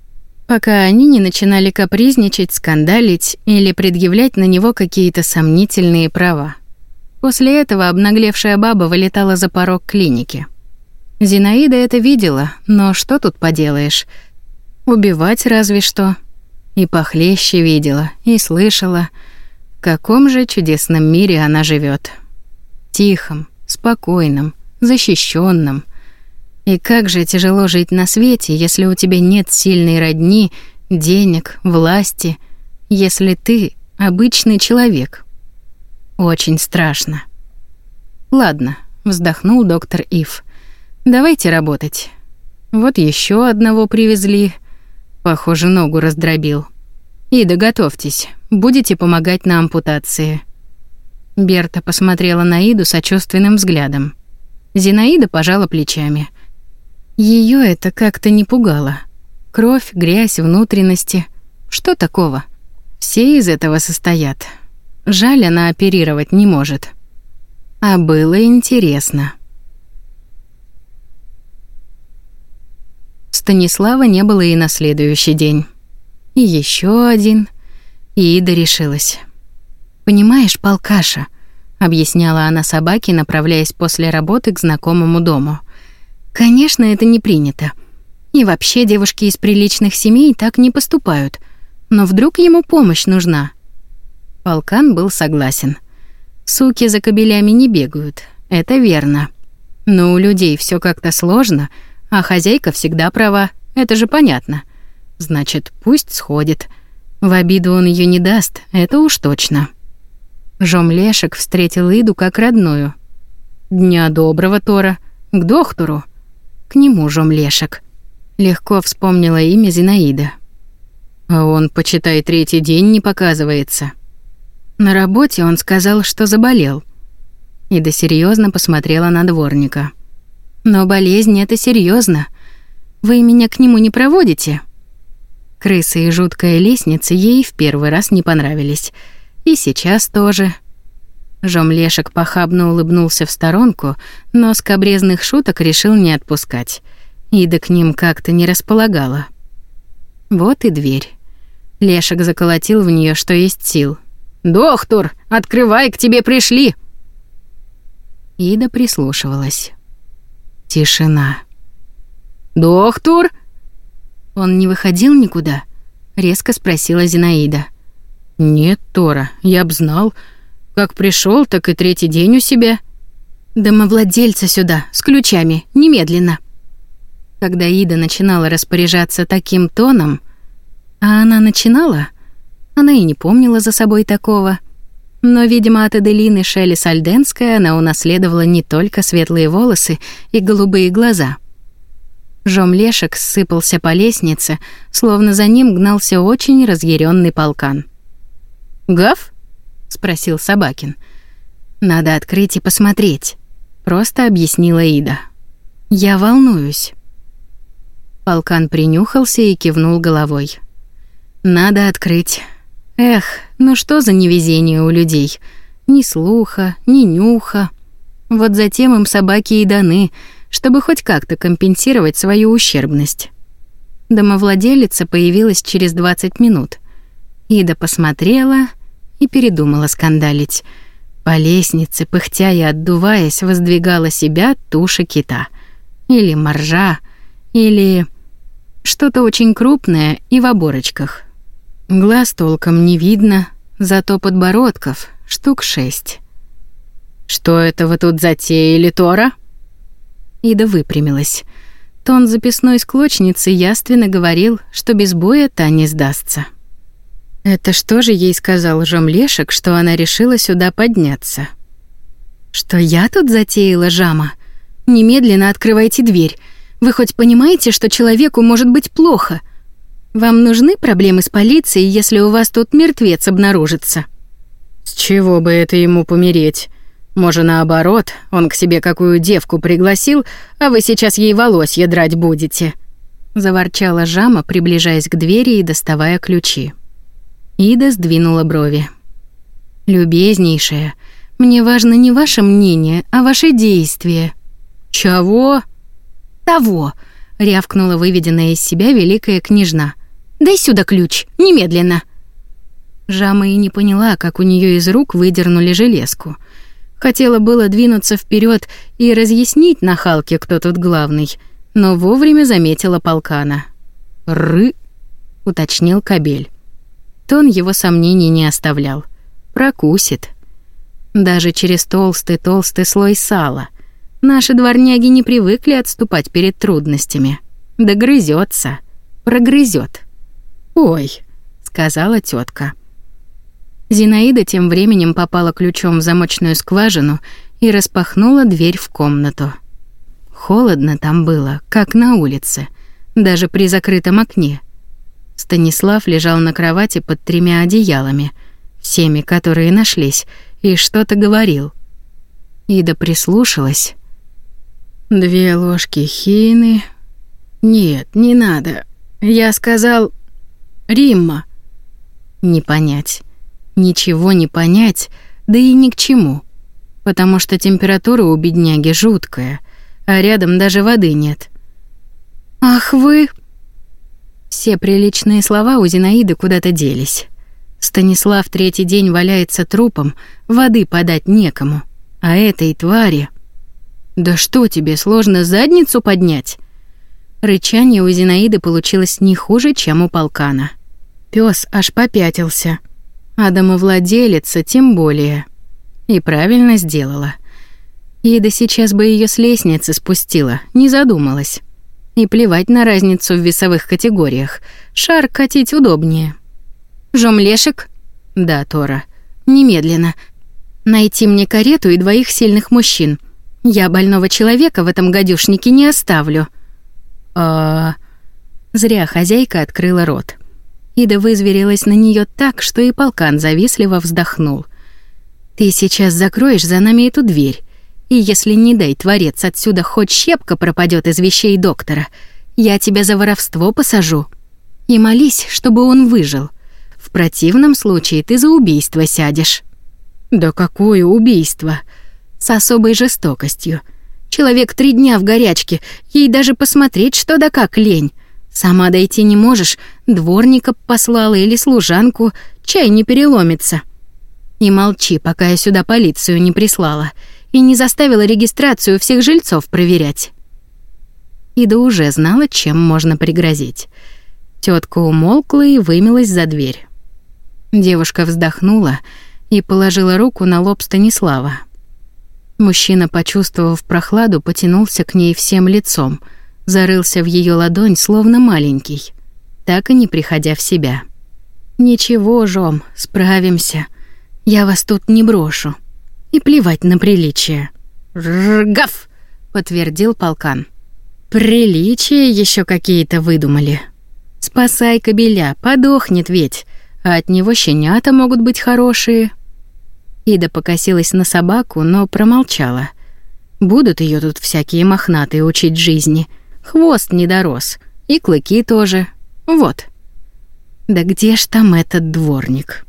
Пока они не начинали капризничать, скандалить или предъявлять на него какие-то сомнительные права. После этого обнаглевшая баба вылетала за порог клиники. Зинаида это видела, но что тут поделаешь? Убивать разве что. И похлеще видела, и слышала, в каком же чудесном мире она живет. Тихом, спокойном, защищенном. И как же тяжело жить на свете, если у тебя нет сильной родни, денег, власти, если ты обычный человек. Очень страшно. Ладно, вздохнул доктор Ив. Давайте работать. Вот еще одного привезли. Похоже, ногу раздробил. Ида, готовьтесь. Будете помогать на ампутации. Берта посмотрела на Иду сочувственным взглядом. Зинаида пожала плечами. Ее это как-то не пугало. Кровь, грязь, внутренности. Что такого? Все из этого состоят. Жаль, она оперировать не может. А было интересно. Станислава не было и на следующий день. И еще один. Ида решилась. «Понимаешь, полкаша», — объясняла она собаке, направляясь после работы к знакомому дому. «Конечно, это не принято. И вообще девушки из приличных семей так не поступают. Но вдруг ему помощь нужна?» Полкан был согласен. Суки за кобелями не бегают, это верно. Но у людей все как-то сложно, а хозяйка всегда права, это же понятно. Значит, пусть сходит. В обиду он ее не даст, это уж точно. Жом Лешек встретил Иду как родную. «Дня доброго, Тора. К доктору». К нему Жом Лешек. Легко вспомнила имя Зинаида. А он, почитай, третий день не показывается. На работе он сказал, что заболел. Ида серьезно посмотрела на дворника. «Но болезнь — это серьезно. Вы меня к нему не проводите?» Крысы и жуткая лестница ей в первый раз не понравились. И сейчас тоже. Жомлешек похабно улыбнулся в сторонку, но скобрезных шуток решил не отпускать. Ида к ним как-то не располагала. Вот и дверь. Лешек заколотил в нее, что есть сил — «Доктор, открывай, к тебе пришли!» Ида прислушивалась. Тишина. «Доктор?» «Он не выходил никуда?» — резко спросила Зинаида. «Нет, Тора, я б знал. Как пришел, так и третий день у себя». «Домовладельца сюда, с ключами, немедленно». Когда Ида начинала распоряжаться таким тоном, а она начинала, она и не помнила за собой такого. Но, видимо, от Аделины Шелли Сальденской она унаследовала не только светлые волосы и голубые глаза. Жом Лешек сыпался по лестнице, словно за ним гнался очень разъяренный полкан. «Гав?» — спросил Собакин. «Надо открыть и посмотреть», — просто объяснила Ида. «Я волнуюсь». Полкан принюхался и кивнул головой. «Надо открыть. Эх, ну что за невезение у людей? Ни слуха, ни нюха. Вот затем им собаки и даны, чтобы хоть как-то компенсировать свою ущербность. Домовладелица появилась через 20 минут. Ида посмотрела и передумала скандалить. По лестнице, пыхтя и отдуваясь, воздвигала себя туша кита. Или моржа, или что-то очень крупное и в оборочках. Глаз толком не видно, зато подбородков штук шесть. «Что это вы тут затеяли, Тора?» Ида выпрямилась. Тон записной склочницы яственно говорил, что без боя та не сдастся. Это что же ей сказал Жомлешек, что она решила сюда подняться? «Что я тут затеяла, Жама? Немедленно открывайте дверь. Вы хоть понимаете, что человеку может быть плохо?» Вам нужны проблемы с полицией, если у вас тут мертвец обнаружится? С чего бы это ему помереть? Может, наоборот, он к себе какую девку пригласил, а вы сейчас ей волосья драть будете. Заворчала Жама, приближаясь к двери и доставая ключи. Ида сдвинула брови. «Любезнейшая, мне важно не ваше мнение, а ваши действия». «Чего?» «Того», — рявкнула выведенная из себя великая княжна. Дай сюда ключ, немедленно. Жама и не поняла, как у нее из рук выдернули железку. Хотела было двинуться вперед и разъяснить нахалке, кто тут главный, но вовремя заметила полкана. «Ры», — уточнил кабель. Тон его сомнений не оставлял. Прокусит. Даже через толстый-толстый слой сала. Наши дворняги не привыкли отступать перед трудностями. Догрызется, прогрызет. «Ой», — сказала тетка. Зинаида тем временем попала ключом в замочную скважину и распахнула дверь в комнату. Холодно там было, как на улице, даже при закрытом окне. Станислав лежал на кровати под тремя одеялами, всеми, которые нашлись, и что-то говорил. Ида прислушалась. «Две ложки хины...» «Нет, не надо. Я сказал... Римма. Не понять. Ничего не понять, да и ни к чему. Потому что температура у бедняги жуткая, а рядом даже воды нет. «Ах вы...» Все приличные слова у Зинаиды куда-то делись. Станислав третий день валяется трупом, воды подать некому. А этой твари... «Да что тебе, сложно задницу поднять?» Рычание у Зинаиды получилось не хуже, чем у полкана. Пёс аж попятился. А домовладелица тем более. И правильно сделала. Ида сейчас бы ее с лестницы спустила, не задумалась. И плевать на разницу в весовых категориях. Шар катить удобнее. «Жомлешек?» «Да, Тора. Немедленно. Найти мне карету и двоих сильных мужчин. Я больного человека в этом гадюшнике не оставлю». «А...» Зря хозяйка открыла рот. Ида вызверилась на нее так, что и полкан завистливо вздохнул. «Ты сейчас закроешь за нами эту дверь, и если, не дай творец, отсюда хоть щепка пропадет из вещей доктора, я тебя за воровство посажу. И молись, чтобы он выжил. В противном случае ты за убийство сядешь». «Да какое убийство?» «С особой жестокостью. Человек три дня в горячке, ей даже посмотреть что да как лень. Сама дойти не можешь, дворника послала или служанку, чай не переломится. И молчи, пока я сюда полицию не прислала и не заставила регистрацию всех жильцов проверять». Ида уже знала, чем можно пригрозить. Тетка умолкла и вымилась за дверь. Девушка вздохнула и положила руку на лоб Станислава. Мужчина, почувствовав прохладу, потянулся к ней всем лицом, зарылся в ее ладонь, словно маленький, так и не приходя в себя. «Ничего, Жом, справимся. Я вас тут не брошу. И плевать на приличие». «Ргав!» — подтвердил полкан. «Приличия еще какие-то выдумали. Спасай кобеля, подохнет ведь а от него щенята могут быть хорошие. Ида покосилась на собаку, но промолчала. Будут ее тут всякие мохнатые учить жизни. Хвост не дорос, и клыки тоже. Вот. Да где ж там этот дворник?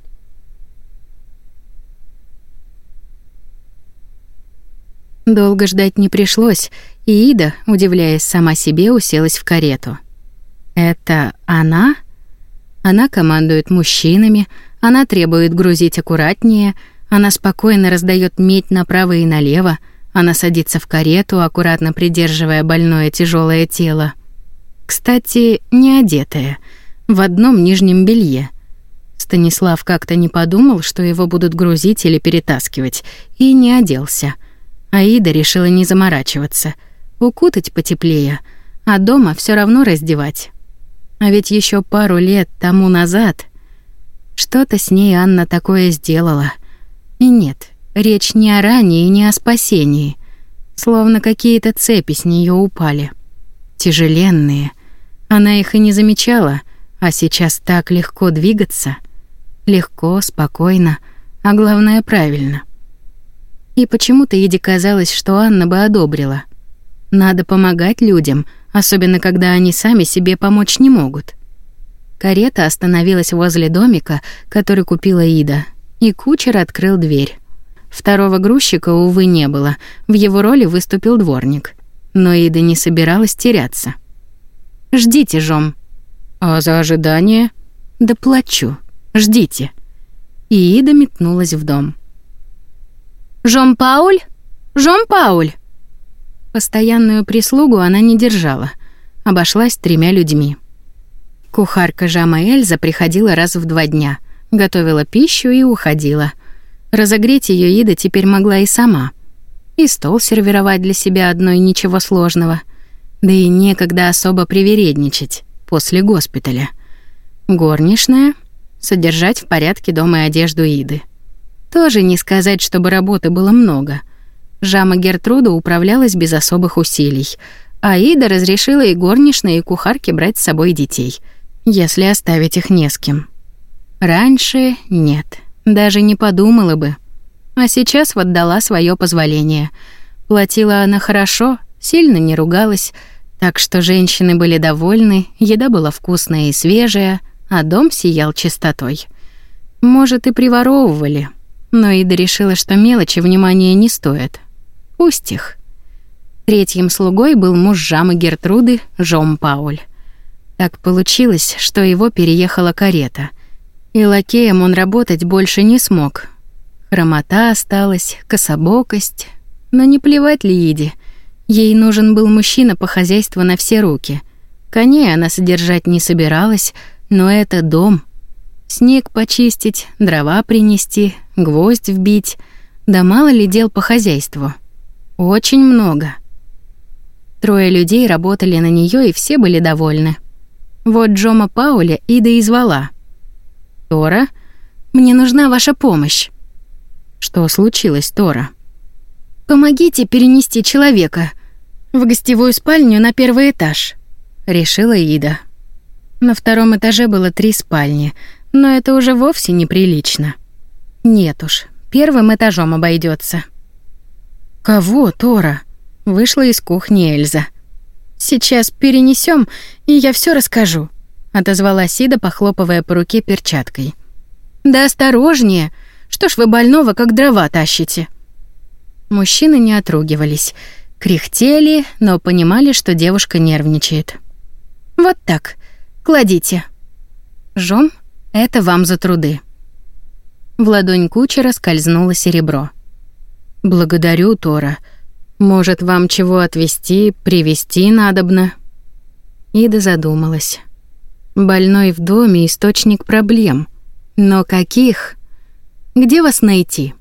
Долго ждать не пришлось, и Ида, удивляясь сама себе, уселась в карету. «Это она?» Она командует мужчинами, она требует грузить аккуратнее, она спокойно раздает медь направо и налево, она садится в карету, аккуратно придерживая больное тяжелое тело. Кстати, не одетая, в одном нижнем белье. Станислав как-то не подумал, что его будут грузить или перетаскивать, и не оделся. Аида решила не заморачиваться, укутать потеплее, а дома все равно раздевать. А ведь еще пару лет тому назад что-то с ней Анна такое сделала. И нет, речь не о ране и не о спасении. Словно какие-то цепи с нее упали. Тяжеленные. Она их и не замечала, а сейчас так легко двигаться. Легко, спокойно, а главное правильно. И почему-то Еде казалось, что Анна бы одобрила. Надо помогать людям — особенно когда они сами себе помочь не могут. Карета остановилась возле домика, который купила Ида, и кучер открыл дверь. Второго грузчика, увы, не было, в его роли выступил дворник. Но Ида не собиралась теряться. «Ждите, Жом». «А за ожидание?» «Да плачу. Ждите». И Ида метнулась в дом. «Жом Пауль? Жом Пауль!» Постоянную прислугу она не держала, обошлась тремя людьми. Кухарка Жама Эльза приходила раз в два дня, готовила пищу и уходила. Разогреть ее Ида теперь могла и сама. И стол сервировать для себя одной ничего сложного. Да и некогда особо привередничать после госпиталя. Горничная — содержать в порядке дом и одежду Иды. Тоже не сказать, чтобы работы было много — Жама Гертруда управлялась без особых усилий, а разрешила и горничной, и кухарке брать с собой детей, если оставить их не с кем. Раньше нет, даже не подумала бы. А сейчас вот дала свое позволение. Платила она хорошо, сильно не ругалась, Так что женщины были довольны, еда была вкусная и свежая, а дом сиял чистотой. Может, и приворовывали, но Ида решила, что мелочи внимания не стоят. Пусть их. Третьим слугой был муж Жамы Гертруды, Жом Пауль. Так получилось, что его переехала карета. И лакеем он работать больше не смог. Хромота осталась, кособокость. Но не плевать ли Иде? Ей нужен был мужчина по хозяйству на все руки. Коней она содержать не собиралась, но это дом. Снег почистить, дрова принести, гвоздь вбить. Да мало ли дел по хозяйству. Очень много. Трое людей работали на нее, и все были довольны. Вот Джома Пауля Ида и звала. «Тора, мне нужна ваша помощь». «Что случилось, Тора?» «Помогите перенести человека в гостевую спальню на первый этаж», — решила Ида. На втором этаже было три спальни, но это уже вовсе неприлично. Нет уж, первым этажом обойдется. «Кого, Тора?» Вышла из кухни Эльза. «Сейчас перенесем, и я все расскажу», — отозвалась Сида, похлопывая по руке перчаткой. «Да осторожнее! Что ж вы больного, как дрова тащите?» Мужчины не отругивались, кряхтели, но понимали, что девушка нервничает. «Вот так. Кладите. Жом, это вам за труды». В ладонь кучера скользнуло серебро. «Благодарю, Тора», может, вам чего отвезти, привезти надобно?» Ида задумалась. «Больной в доме — источник проблем. Но каких? Где вас найти?»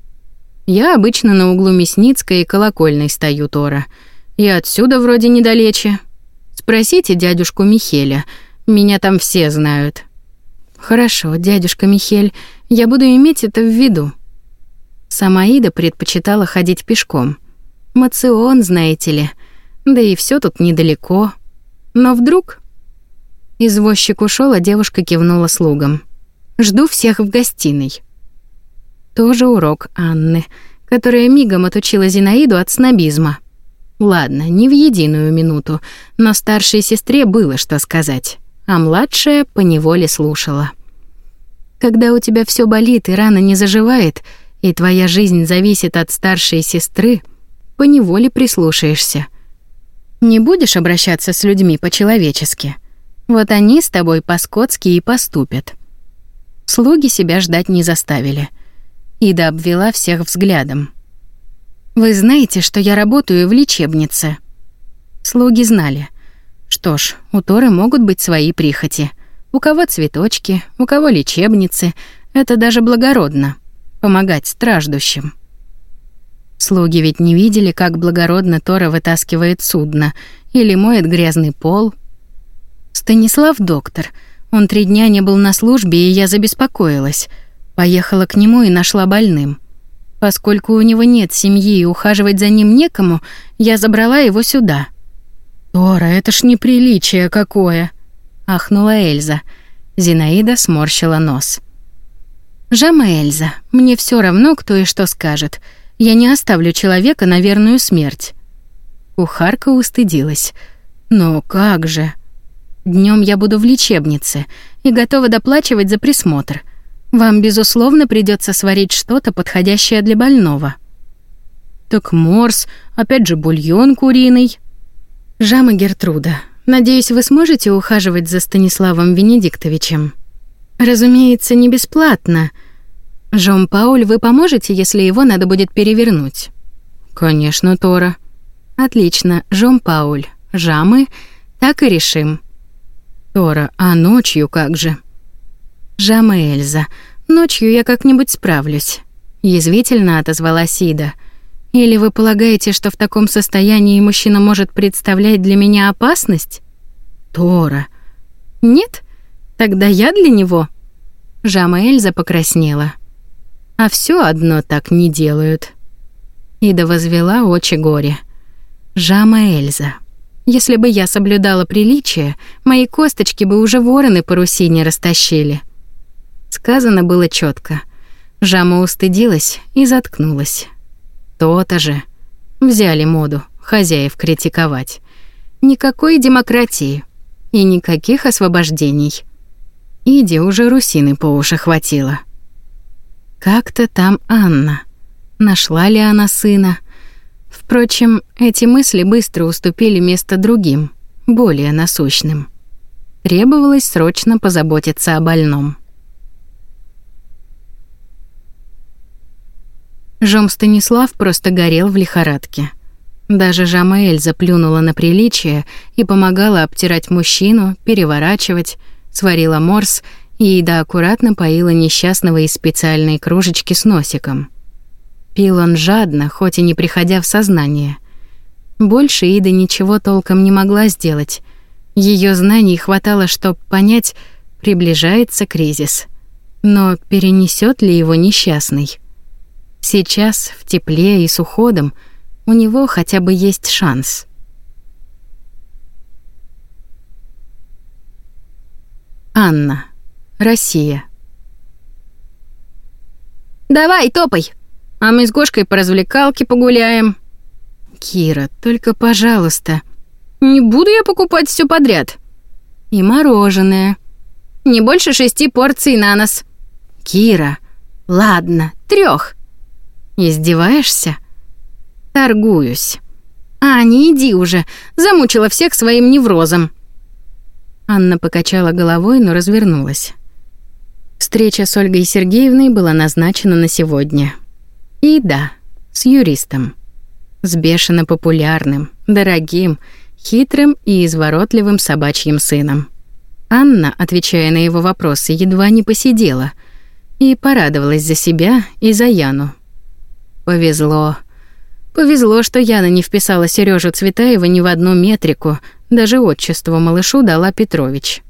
«Я обычно на углу Мясницкой и Колокольной стою, Тора. И отсюда вроде недалече. Спросите дядюшку Михеля. Меня там все знают». «Хорошо, дядюшка Михель, я буду иметь это в виду». Сама Ида предпочитала ходить пешком — Мацион, знаете ли. Да и все тут недалеко. Но вдруг... Извозчик ушел, а девушка кивнула слугам. «Жду всех в гостиной». Тоже урок Анны, которая мигом отучила Зинаиду от снобизма. Ладно, не в единую минуту, но старшей сестре было что сказать, а младшая поневоле слушала. Когда у тебя все болит и рана не заживает, и твоя жизнь зависит от старшей сестры, поневоле прислушаешься. Не будешь обращаться с людьми по-человечески. Вот они с тобой по-скотски и поступят. Слуги себя ждать не заставили. Ида обвела всех взглядом. «Вы знаете, что я работаю в лечебнице?» Слуги знали. Что ж, у Торы могут быть свои прихоти. У кого цветочки, у кого лечебницы. Это даже благородно. Помогать страждущим. Слуги ведь не видели, как благородно Тора вытаскивает судно или моет грязный пол. Станислав доктор. Он три дня не был на службе, и я забеспокоилась. Поехала к нему и нашла больным. Поскольку у него нет семьи и ухаживать за ним некому, я забрала его сюда. «Тора, это ж неприличие какое!» — ахнула Эльза. Зинаида сморщила нос. «Жама Эльза, мне все равно, кто и что скажет. Я не оставлю человека на верную смерть. Кухарка устыдилась. Но как же? Днем я буду в лечебнице и готова доплачивать за присмотр. Вам, безусловно, придется сварить что-то подходящее для больного. Так морс, опять же бульон куриный. Жама Гертруда, надеюсь, вы сможете ухаживать за Станиславом Венедиктовичем? Разумеется, не бесплатно — «Жом Пауль, вы поможете, если его надо будет перевернуть?» «Конечно, Тора». «Отлично, Жом Пауль. Жамы? Так и решим». «Тора, а ночью как же?» «Жама Эльза, ночью я как-нибудь справлюсь», — язвительно отозвалась Сида. «Или вы полагаете, что в таком состоянии мужчина может представлять для меня опасность?» «Тора». «Нет? Тогда я для него?» Жама Эльза покраснела а все одно так не делают. Ида возвела очи горе. Жама Эльза. Если бы я соблюдала приличие, мои косточки бы уже вороны по Русине растащили. Сказано было четко. Жама устыдилась и заткнулась. То-то же. Взяли моду хозяев критиковать. Никакой демократии и никаких освобождений. Иди уже русины по уши хватило. Как-то там Анна. Нашла ли она сына? Впрочем, эти мысли быстро уступили место другим, более насущным. Требовалось срочно позаботиться о больном. Жом Станислав просто горел в лихорадке. Даже Жамаэль заплюнула на приличие и помогала обтирать мужчину, переворачивать, сварила морс и еда аккуратно поила несчастного из специальной кружечки с носиком. Пил он жадно, хоть и не приходя в сознание. Больше Ида ничего толком не могла сделать. Ее знаний хватало, чтобы понять, приближается кризис. Но перенесет ли его несчастный? Сейчас, в тепле и с уходом, у него хотя бы есть шанс. Анна. Россия. «Давай, топай, а мы с Гошкой по развлекалке погуляем». «Кира, только, пожалуйста». «Не буду я покупать все подряд». «И мороженое». «Не больше шести порций на нос». «Кира, ладно, трех. «Издеваешься?» Торгуюсь. А, не иди уже, замучила всех своим неврозом. Анна покачала головой, но развернулась. Встреча с Ольгой Сергеевной была назначена на сегодня. И да, с юристом. С бешено популярным, дорогим, хитрым и изворотливым собачьим сыном. Анна, отвечая на его вопросы, едва не посидела и порадовалась за себя и за Яну. Повезло. Повезло, что Яна не вписала Сережу Цветаева ни в одну метрику, даже отчество малышу дала Петрович.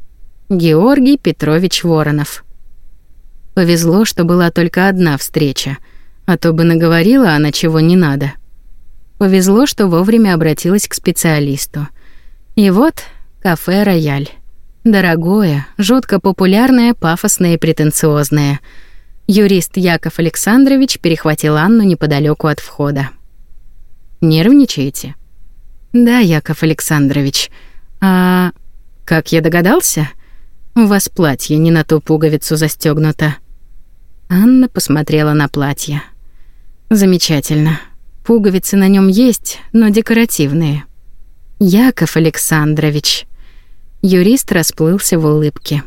Георгий Петрович Воронов. Повезло, что была только одна встреча, а то бы наговорила она чего не надо. Повезло, что вовремя обратилась к специалисту. И вот кафе «Рояль». Дорогое, жутко популярное, пафосное и претенциозное. Юрист Яков Александрович перехватил Анну неподалеку от входа. Нервничаете? Да, Яков Александрович. А как я догадался? У вас платье не на ту пуговицу застегнуто. Анна посмотрела на платье. Замечательно. Пуговицы на нем есть, но декоративные. Яков Александрович. Юрист расплылся в улыбке.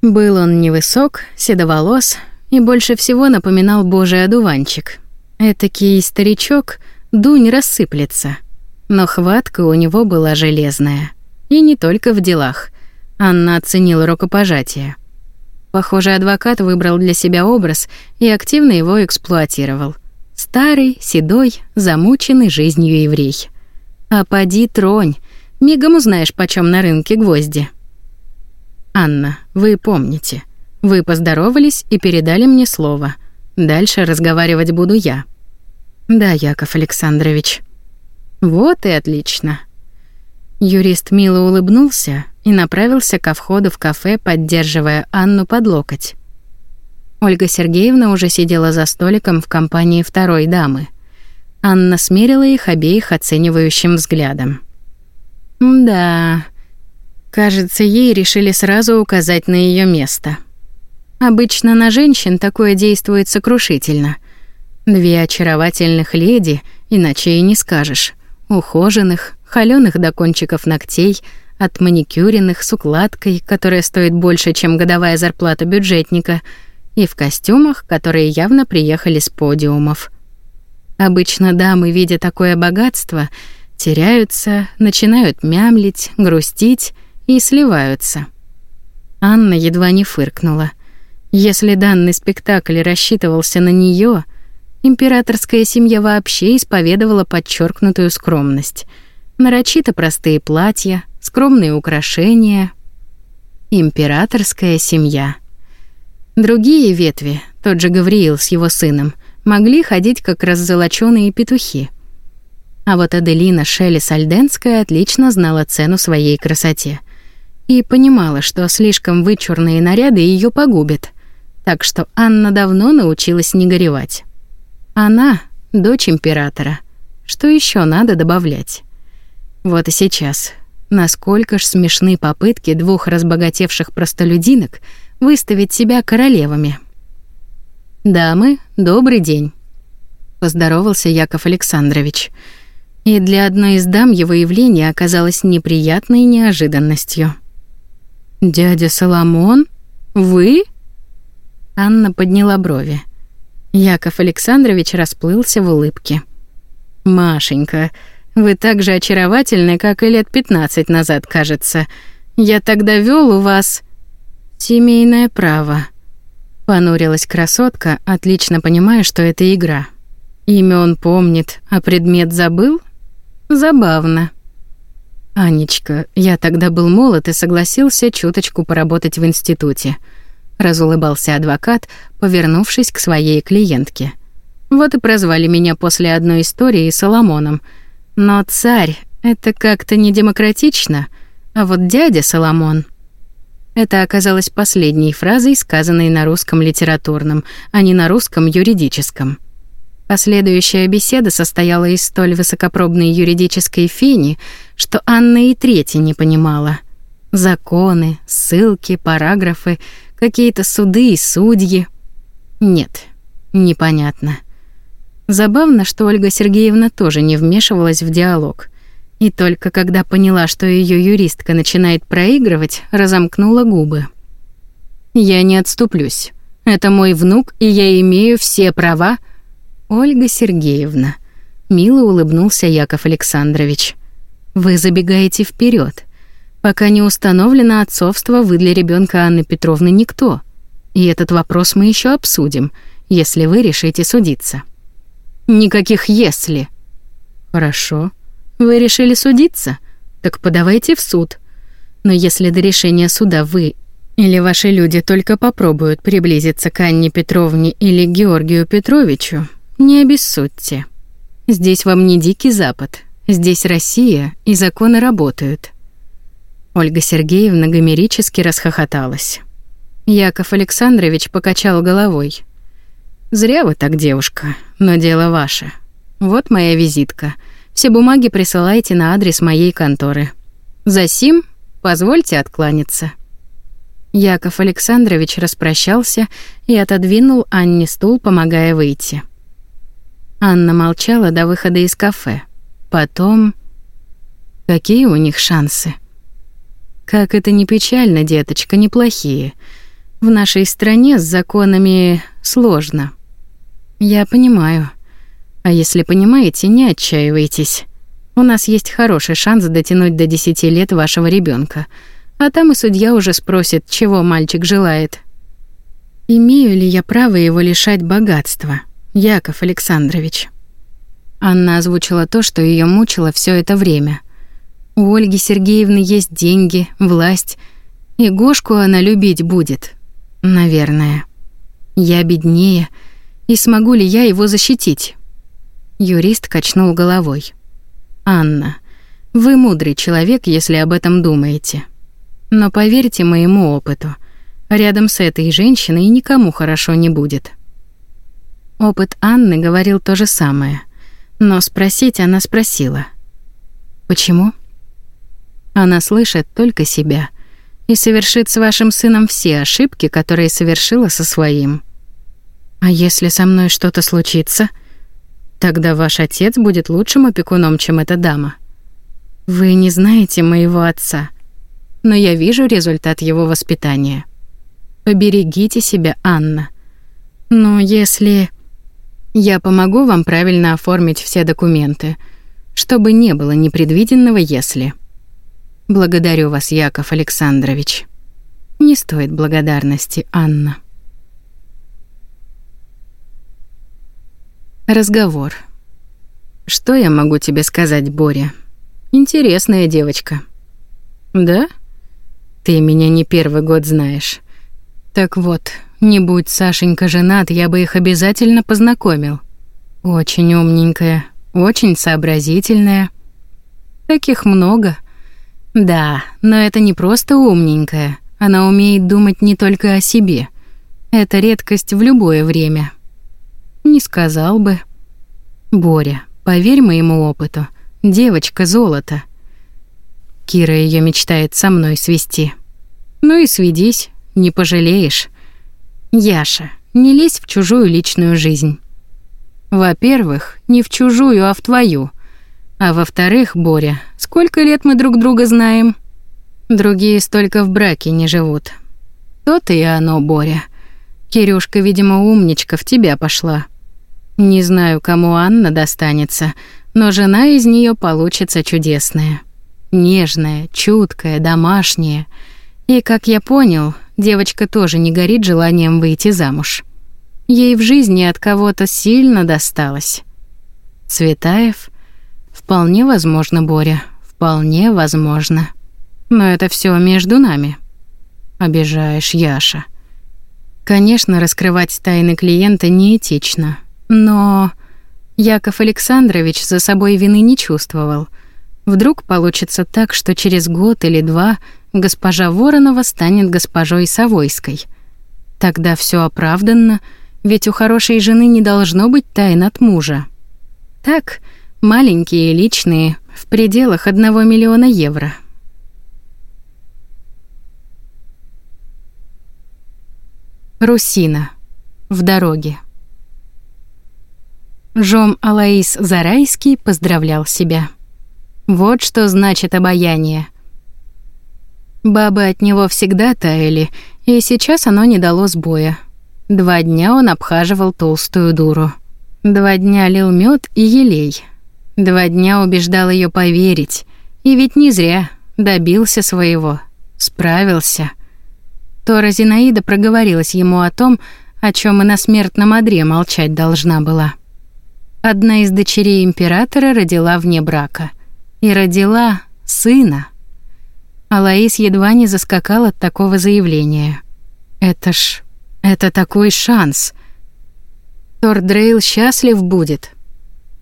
Был он невысок, седоволос и больше всего напоминал божий одуванчик. Этакий старичок — Дунь рассыплется. Но хватка у него была железная. И не только в делах. Анна оценила рукопожатие. Похоже, адвокат выбрал для себя образ и активно его эксплуатировал. Старый, седой, замученный жизнью еврей. А поди тронь, мигом узнаешь, почем на рынке гвозди. Анна, вы помните. Вы поздоровались и передали мне слово. Дальше разговаривать буду я. Да, Яков Александрович. Вот и отлично. Юрист мило улыбнулся и направился ко входу в кафе, поддерживая Анну под локоть. Ольга Сергеевна уже сидела за столиком в компании второй дамы. Анна смерила их обеих оценивающим взглядом. Да. Кажется, ей решили сразу указать на ее место. Обычно на женщин такое действует сокрушительно — Две очаровательных леди, иначе и не скажешь. Ухоженных, холёных до кончиков ногтей, отманикюренных с укладкой, которая стоит больше, чем годовая зарплата бюджетника, и в костюмах, которые явно приехали с подиумов. Обычно дамы, видя такое богатство, теряются, начинают мямлить, грустить и сливаются. Анна едва не фыркнула. Если данный спектакль рассчитывался на неё, Императорская семья вообще исповедовала подчеркнутую скромность. Нарочито простые платья, скромные украшения. Императорская семья. Другие ветви, тот же Гавриил с его сыном, могли ходить как раззолочённые петухи. А вот Аделина Шелли-Сальденская отлично знала цену своей красоте и понимала, что слишком вычурные наряды ее погубят. Так что Анна давно научилась не горевать. Она — дочь императора. Что еще надо добавлять? Вот и сейчас. насколько ж смешны попытки двух разбогатевших простолюдинок выставить себя королевами. «Дамы, добрый день», — поздоровался Яков Александрович. И для одной из дам его явление оказалось неприятной неожиданностью. «Дядя Соломон? Вы?» Анна подняла брови. Яков Александрович расплылся в улыбке. «Машенька, вы так же очаровательны, как и лет пятнадцать назад, кажется. Я тогда вел у вас семейное право». Понурилась красотка, отлично понимая, что это игра. Имя он помнит, а предмет забыл? Забавно. Анечка, я тогда был молод и согласился чуточку поработать в институте. Разулыбался адвокат, повернувшись к своей клиентке. Вот и прозвали меня после одной истории Соломоном. Но царь — это как-то не демократично, а вот дядя Соломон... Это оказалось последней фразой, сказанной на русском литературном, а не на русском юридическом. Последующая беседа состояла из столь высокопробной юридической фени, что Анна и третья не понимала. Законы, ссылки, параграфы, какие-то суды и судьи. Нет, непонятно. Забавно, что Ольга Сергеевна тоже не вмешивалась в диалог. И только когда поняла, что ее юристка начинает проигрывать, разомкнула губы. «Я не отступлюсь. Это мой внук, и я имею все права...» «Ольга Сергеевна», — мило улыбнулся Яков Александрович. «Вы забегаете вперед. Пока не установлено отцовство, вы для ребенка Анны Петровны никто. И этот вопрос мы еще обсудим, если вы решите судиться». Никаких «если». Хорошо. Вы решили судиться? Так подавайте в суд. Но если до решения суда вы или ваши люди только попробуют приблизиться к Анне Петровне или Георгию Петровичу, не обессудьте. Здесь вам не дикий запад. Здесь Россия, и законы работают. Ольга Сергеевна гомерически расхохоталась. Яков Александрович покачал головой. Зря вы так, девушка, но дело ваше. Вот моя визитка. Все бумаги присылайте на адрес моей конторы. За сим позвольте откланяться. Яков Александрович распрощался и отодвинул Анне стул, помогая выйти. Анна молчала до выхода из кафе. Потом... Какие у них шансы? Как это не печально, деточка, неплохие. В нашей стране с законами сложно. Я понимаю. А если понимаете, не отчаивайтесь. У нас есть хороший шанс дотянуть до 10 лет вашего ребенка, А там и судья уже спросит, чего мальчик желает. Имею ли я право его лишать богатства, Яков Александрович? Анна озвучила то, что ее мучило все это время. У Ольги Сергеевны есть деньги, власть, и Гошку она любить будет. Наверное. Я беднее, и смогу ли я его защитить? Юрист качнул головой. Анна, вы мудрый человек, если об этом думаете. Но поверьте моему опыту, рядом с этой женщиной никому хорошо не будет. Опыт Анны говорил то же самое, но спросить она спросила. Почему? Она слышит только себя и совершит с вашим сыном все ошибки, которые совершила со своим. А если со мной что-то случится, тогда ваш отец будет лучшим опекуном, чем эта дама. Вы не знаете моего отца, но я вижу результат его воспитания. Поберегите себя, Анна. Но если я помогу вам правильно оформить все документы, чтобы не было непредвиденного если. Благодарю вас, Яков Александрович. Не стоит благодарности, Анна. Разговор. Что я могу тебе сказать, Боря? Интересная девочка. Да? Ты меня не первый год знаешь. Так вот, не будь Сашенька женат, я бы их обязательно познакомил. Очень умненькая, очень сообразительная. Таких много. Да, но это не просто умненькая. Она умеет думать не только о себе. Это редкость в любое время. Не сказал бы. Боря, поверь моему опыту, девочка золото. Кира ее мечтает со мной свести. Ну и сведись, не пожалеешь. Яша, не лезь в чужую личную жизнь. Во-первых, не в чужую, а в твою. А во-вторых, Боря, сколько лет мы друг друга знаем? Другие столько в браке не живут. То-то и оно, Боря. Кирюшка, видимо, умничка в тебя пошла. Не знаю, кому Анна достанется, но жена из нее получится чудесная. Нежная, чуткая, домашняя. И, как я понял, девочка тоже не горит желанием выйти замуж. Ей в жизни от кого-то сильно досталось. Цветаев? Вполне возможно, Боря, вполне возможно. Но это все между нами. Обижаешь, Яша. Конечно, раскрывать тайны клиента неэтично, но Яков Александрович за собой вины не чувствовал. Вдруг получится так, что через год или два госпожа Воронова станет госпожой Савойской. Тогда все оправданно, ведь у хорошей жены не должно быть тайн от мужа. Так, маленькие личные, в пределах одного миллиона евро. Русина. В дороге. Жом Алаис Зарайский поздравлял себя. Вот что значит обаяние. Бабы от него всегда таяли, и сейчас оно не дало сбоя. Два дня он обхаживал толстую дуру. Два дня лил мед и елей. Два дня убеждал ее поверить. И ведь не зря добился своего. Справился. Тора Зинаида проговорилась ему о том, о чем и на смертном одре молчать должна была. Одна из дочерей императора родила вне брака. И родила сына. Алаис едва не заскакал от такого заявления. Это ж... это такой шанс. Тордрейл счастлив будет.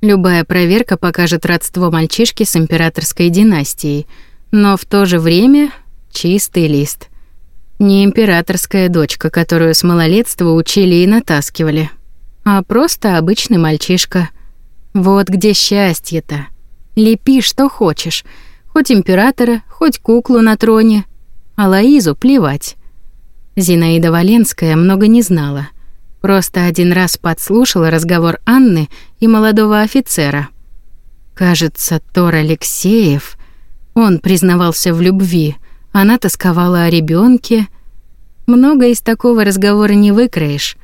Любая проверка покажет родство мальчишки с императорской династией, но в то же время чистый лист. Не императорская дочка, которую с малолетства учили и натаскивали а просто обычный мальчишка. Вот где счастье-то. Лепи что хочешь, хоть императора, хоть куклу на троне. А Лаизу плевать. Зинаида Валенская много не знала. Просто один раз подслушала разговор Анны и молодого офицера. Кажется, Тор Алексеев... Он признавался в любви, она тосковала о ребенке. Много из такого разговора не выкроешь.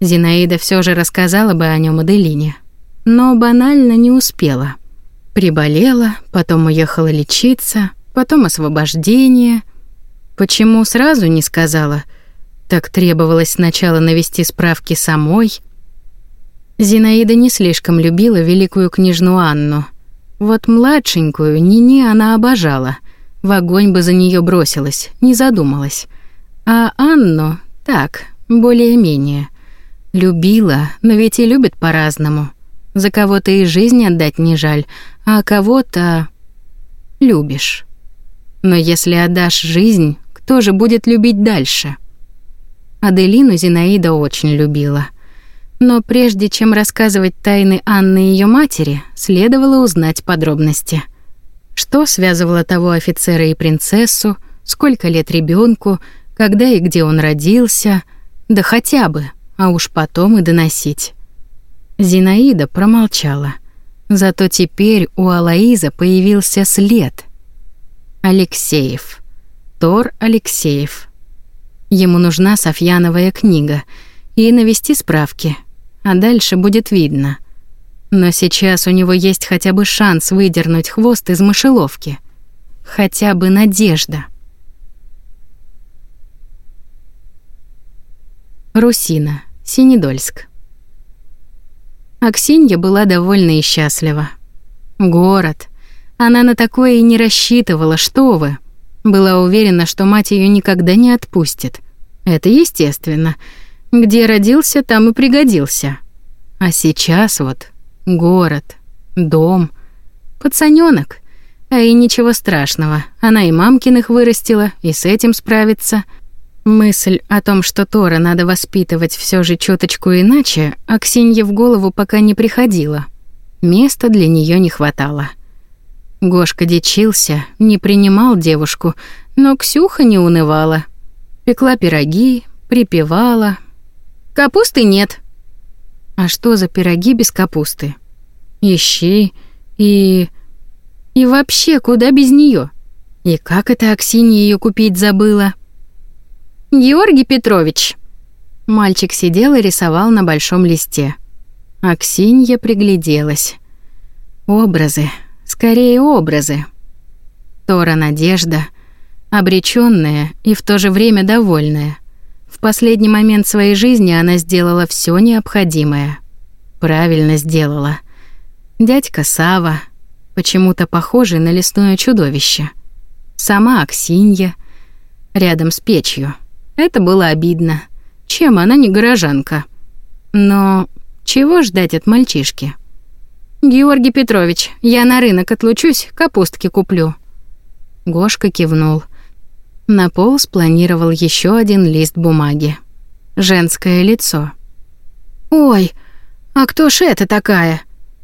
Зинаида все же рассказала бы о нем Аделине, но банально не успела. Приболела, потом уехала лечиться, потом освобождение. Почему сразу не сказала? Так требовалось сначала навести справки самой. Зинаида не слишком любила великую княжну Анну. Вот младшенькую Нини она обожала. В огонь бы за нее бросилась, не задумалась. А Анну так, более-менее. Любила, но ведь и любит по-разному. За кого-то и жизнь отдать не жаль, а кого-то любишь. Но если отдашь жизнь, кто же будет любить дальше? Аделину Зинаида очень любила. Но прежде чем рассказывать тайны Анны и ее матери, следовало узнать подробности. Что связывало того офицера и принцессу, сколько лет ребенку, когда и где он родился, да хотя бы — а уж потом и доносить. Зинаида промолчала. Зато теперь у Алаиза появился след. Алексеев. Тор Алексеев. Ему нужна Софьяновая книга и навести справки, а дальше будет видно. Но сейчас у него есть хотя бы шанс выдернуть хвост из мышеловки. Хотя бы надежда. Русина, Синедольск. Аксинья была довольна и счастлива. Город. Она на такое и не рассчитывала, что вы. Была уверена, что мать ее никогда не отпустит. Это естественно. Где родился, там и пригодился. А сейчас вот город, дом, пацанёнок. А и ничего страшного. Она и мамкиных вырастила, и с этим справится — Мысль о том, что Тора надо воспитывать все же чуточку иначе, Аксинье в голову пока не приходила. Места для нее не хватало. Гошка дичился, не принимал девушку, но Ксюха не унывала. Пекла пироги, припевала. «Капусты нет». А что за пироги без капусты? Ищи и... И вообще, куда без нее? И как это Аксинья ее купить забыла? «Георгий Петрович!» Мальчик сидел и рисовал на большом листе. Аксинья пригляделась. Образы, скорее образы. Тора Надежда, обречённая и в то же время довольная. В последний момент своей жизни она сделала все необходимое. Правильно сделала. Дядька Сава, почему-то похожий на лесное чудовище. Сама Аксинья, рядом с печью. Это было обидно. Чем она не горожанка? Но чего ждать от мальчишки? Георгий Петрович, я на рынок отлучусь, капустки куплю. Гошка кивнул. На пол спланировал еще один лист бумаги. Женское лицо. Ой, а кто ж это такая?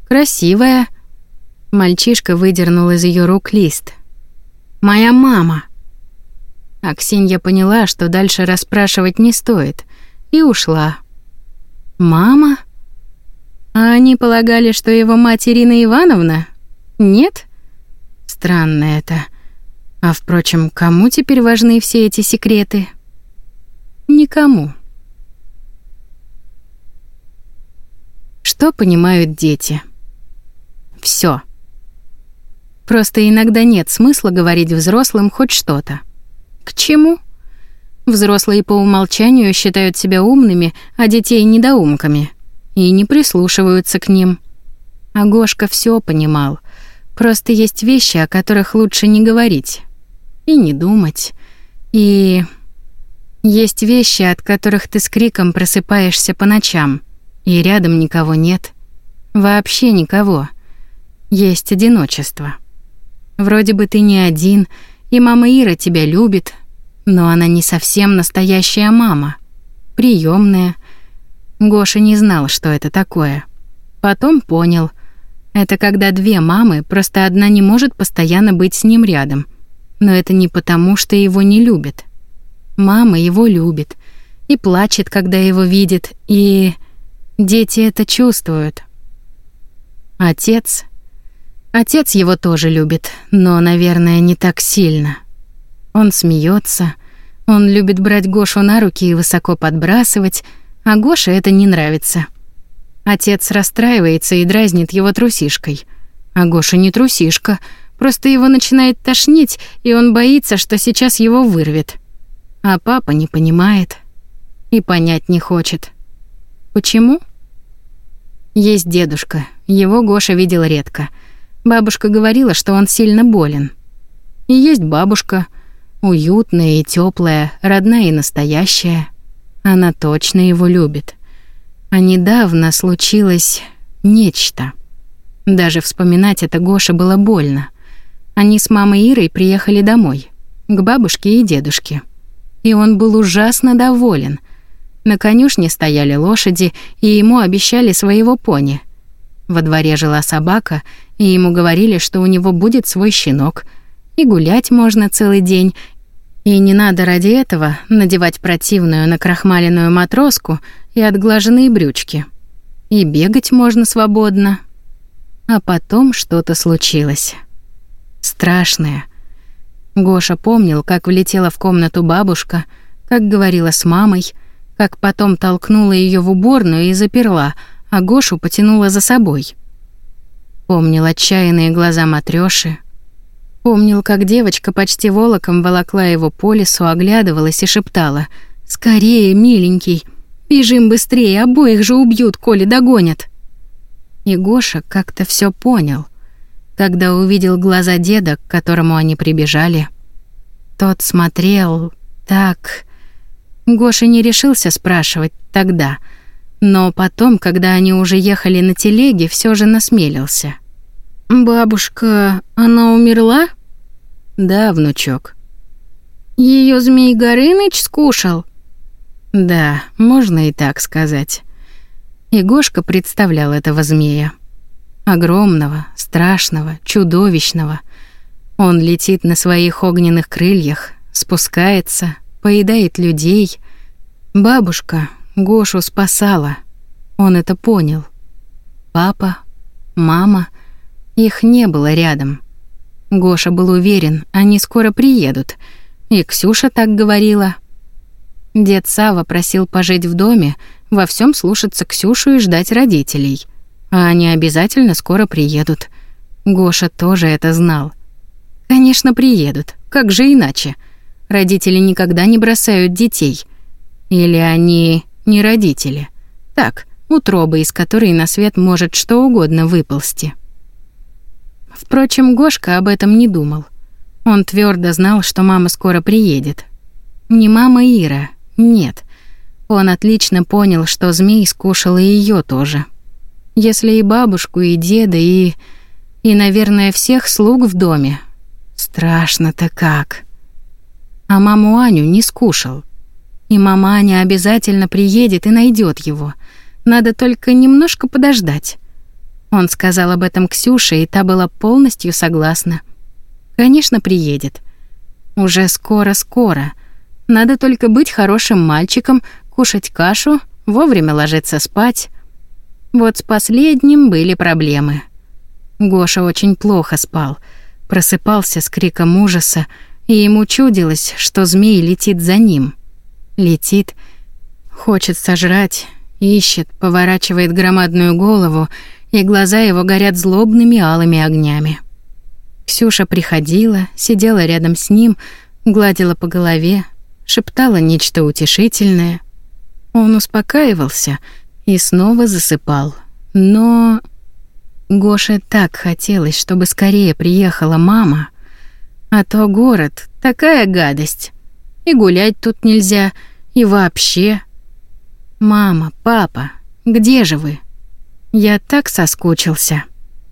Красивая. Мальчишка выдернул из ее рук лист. Моя мама. Аксинья поняла, что дальше расспрашивать не стоит, и ушла. Мама? А они полагали, что его мать Ирина Ивановна? Нет? Странно это. А впрочем, кому теперь важны все эти секреты? Никому. Что понимают дети? Все. Просто иногда нет смысла говорить взрослым хоть что-то. К чему? Взрослые по умолчанию считают себя умными, а детей недоумками и не прислушиваются к ним. А Гошка все понимал. Просто есть вещи, о которых лучше не говорить и не думать. И есть вещи, от которых ты с криком просыпаешься по ночам, и рядом никого нет. Вообще никого. Есть одиночество. Вроде бы ты не один, и мама Ира тебя любит, но она не совсем настоящая мама. приемная, Гоша не знал, что это такое. Потом понял. Это когда две мамы, просто одна не может постоянно быть с ним рядом. Но это не потому, что его не любит. Мама его любит и плачет, когда его видит, и дети это чувствуют. Отец Отец его тоже любит, но, наверное, не так сильно. Он смеется, он любит брать Гошу на руки и высоко подбрасывать, а Гоше это не нравится. Отец расстраивается и дразнит его трусишкой. А Гоша не трусишка, просто его начинает тошнить, и он боится, что сейчас его вырвет. А папа не понимает и понять не хочет. Почему? Есть дедушка, его Гоша видел редко. Бабушка говорила, что он сильно болен. И есть бабушка, уютная и теплая, родная и настоящая. Она точно его любит. А недавно случилось нечто. Даже вспоминать это Гоше было больно. Они с мамой Ирой приехали домой, к бабушке и дедушке. И он был ужасно доволен. На конюшне стояли лошади, и ему обещали своего пони. Во дворе жила собака, и ему говорили, что у него будет свой щенок. И гулять можно целый день, и не надо ради этого надевать противную накрахмаленную матроску и отглаженные брючки. И бегать можно свободно. А потом что-то случилось. Страшное. Гоша помнил, как влетела в комнату бабушка, как говорила с мамой, как потом толкнула ее в уборную и заперла, а Гошу потянула за собой. Помнил отчаянные глаза Матрёши, Помнил, как девочка почти волоком волокла его по лесу, оглядывалась и шептала «Скорее, миленький, бежим быстрее, обоих же убьют, коли догонят». И Гоша как-то все понял, когда увидел глаза деда, к которому они прибежали. Тот смотрел так... Гоша не решился спрашивать тогда, но потом, когда они уже ехали на телеге, все же насмелился — «Бабушка, она умерла?» «Да, внучок». Ее Змей Горыныч скушал?» «Да, можно и так сказать». Игошка представлял этого змея. огромного, страшного, чудовищного. Он летит на своих огненных крыльях, спускается, поедает людей. Бабушка Гошу спасала. Он это понял. Папа, мама, их не было рядом. Гоша был уверен, они скоро приедут. И Ксюша так говорила. Дед Сава просил пожить в доме, во всем слушаться Ксюшу и ждать родителей. А они обязательно скоро приедут. Гоша тоже это знал. Конечно, приедут. Как же иначе? Родители никогда не бросают детей. Или они не родители. Так, утроба, из которой на свет может что угодно выползти. Впрочем, Гошка об этом не думал. Он твердо знал, что мама скоро приедет. Не мама Ира, нет. Он отлично понял, что змей скушал и ее тоже. Если и бабушку, и деда, и... И, наверное, всех слуг в доме. Страшно-то как. А маму Аню не скушал. И мама Аня обязательно приедет и найдет его. Надо только немножко подождать. Он сказал об этом Ксюше, и та была полностью согласна. Конечно, приедет. Уже скоро-скоро. Надо только быть хорошим мальчиком, кушать кашу, вовремя ложиться спать. Вот с последним были проблемы. Гоша очень плохо спал, просыпался с криком ужаса, и ему чудилось, что змей летит за ним. Летит, хочет сожрать, ищет, поворачивает громадную голову и глаза его горят злобными алыми огнями. Ксюша приходила, сидела рядом с ним, гладила по голове, шептала нечто утешительное. Он успокаивался и снова засыпал. Но Гоше так хотелось, чтобы скорее приехала мама, а то город — такая гадость. И гулять тут нельзя, и вообще. «Мама, папа, где же вы?» Я так соскучился.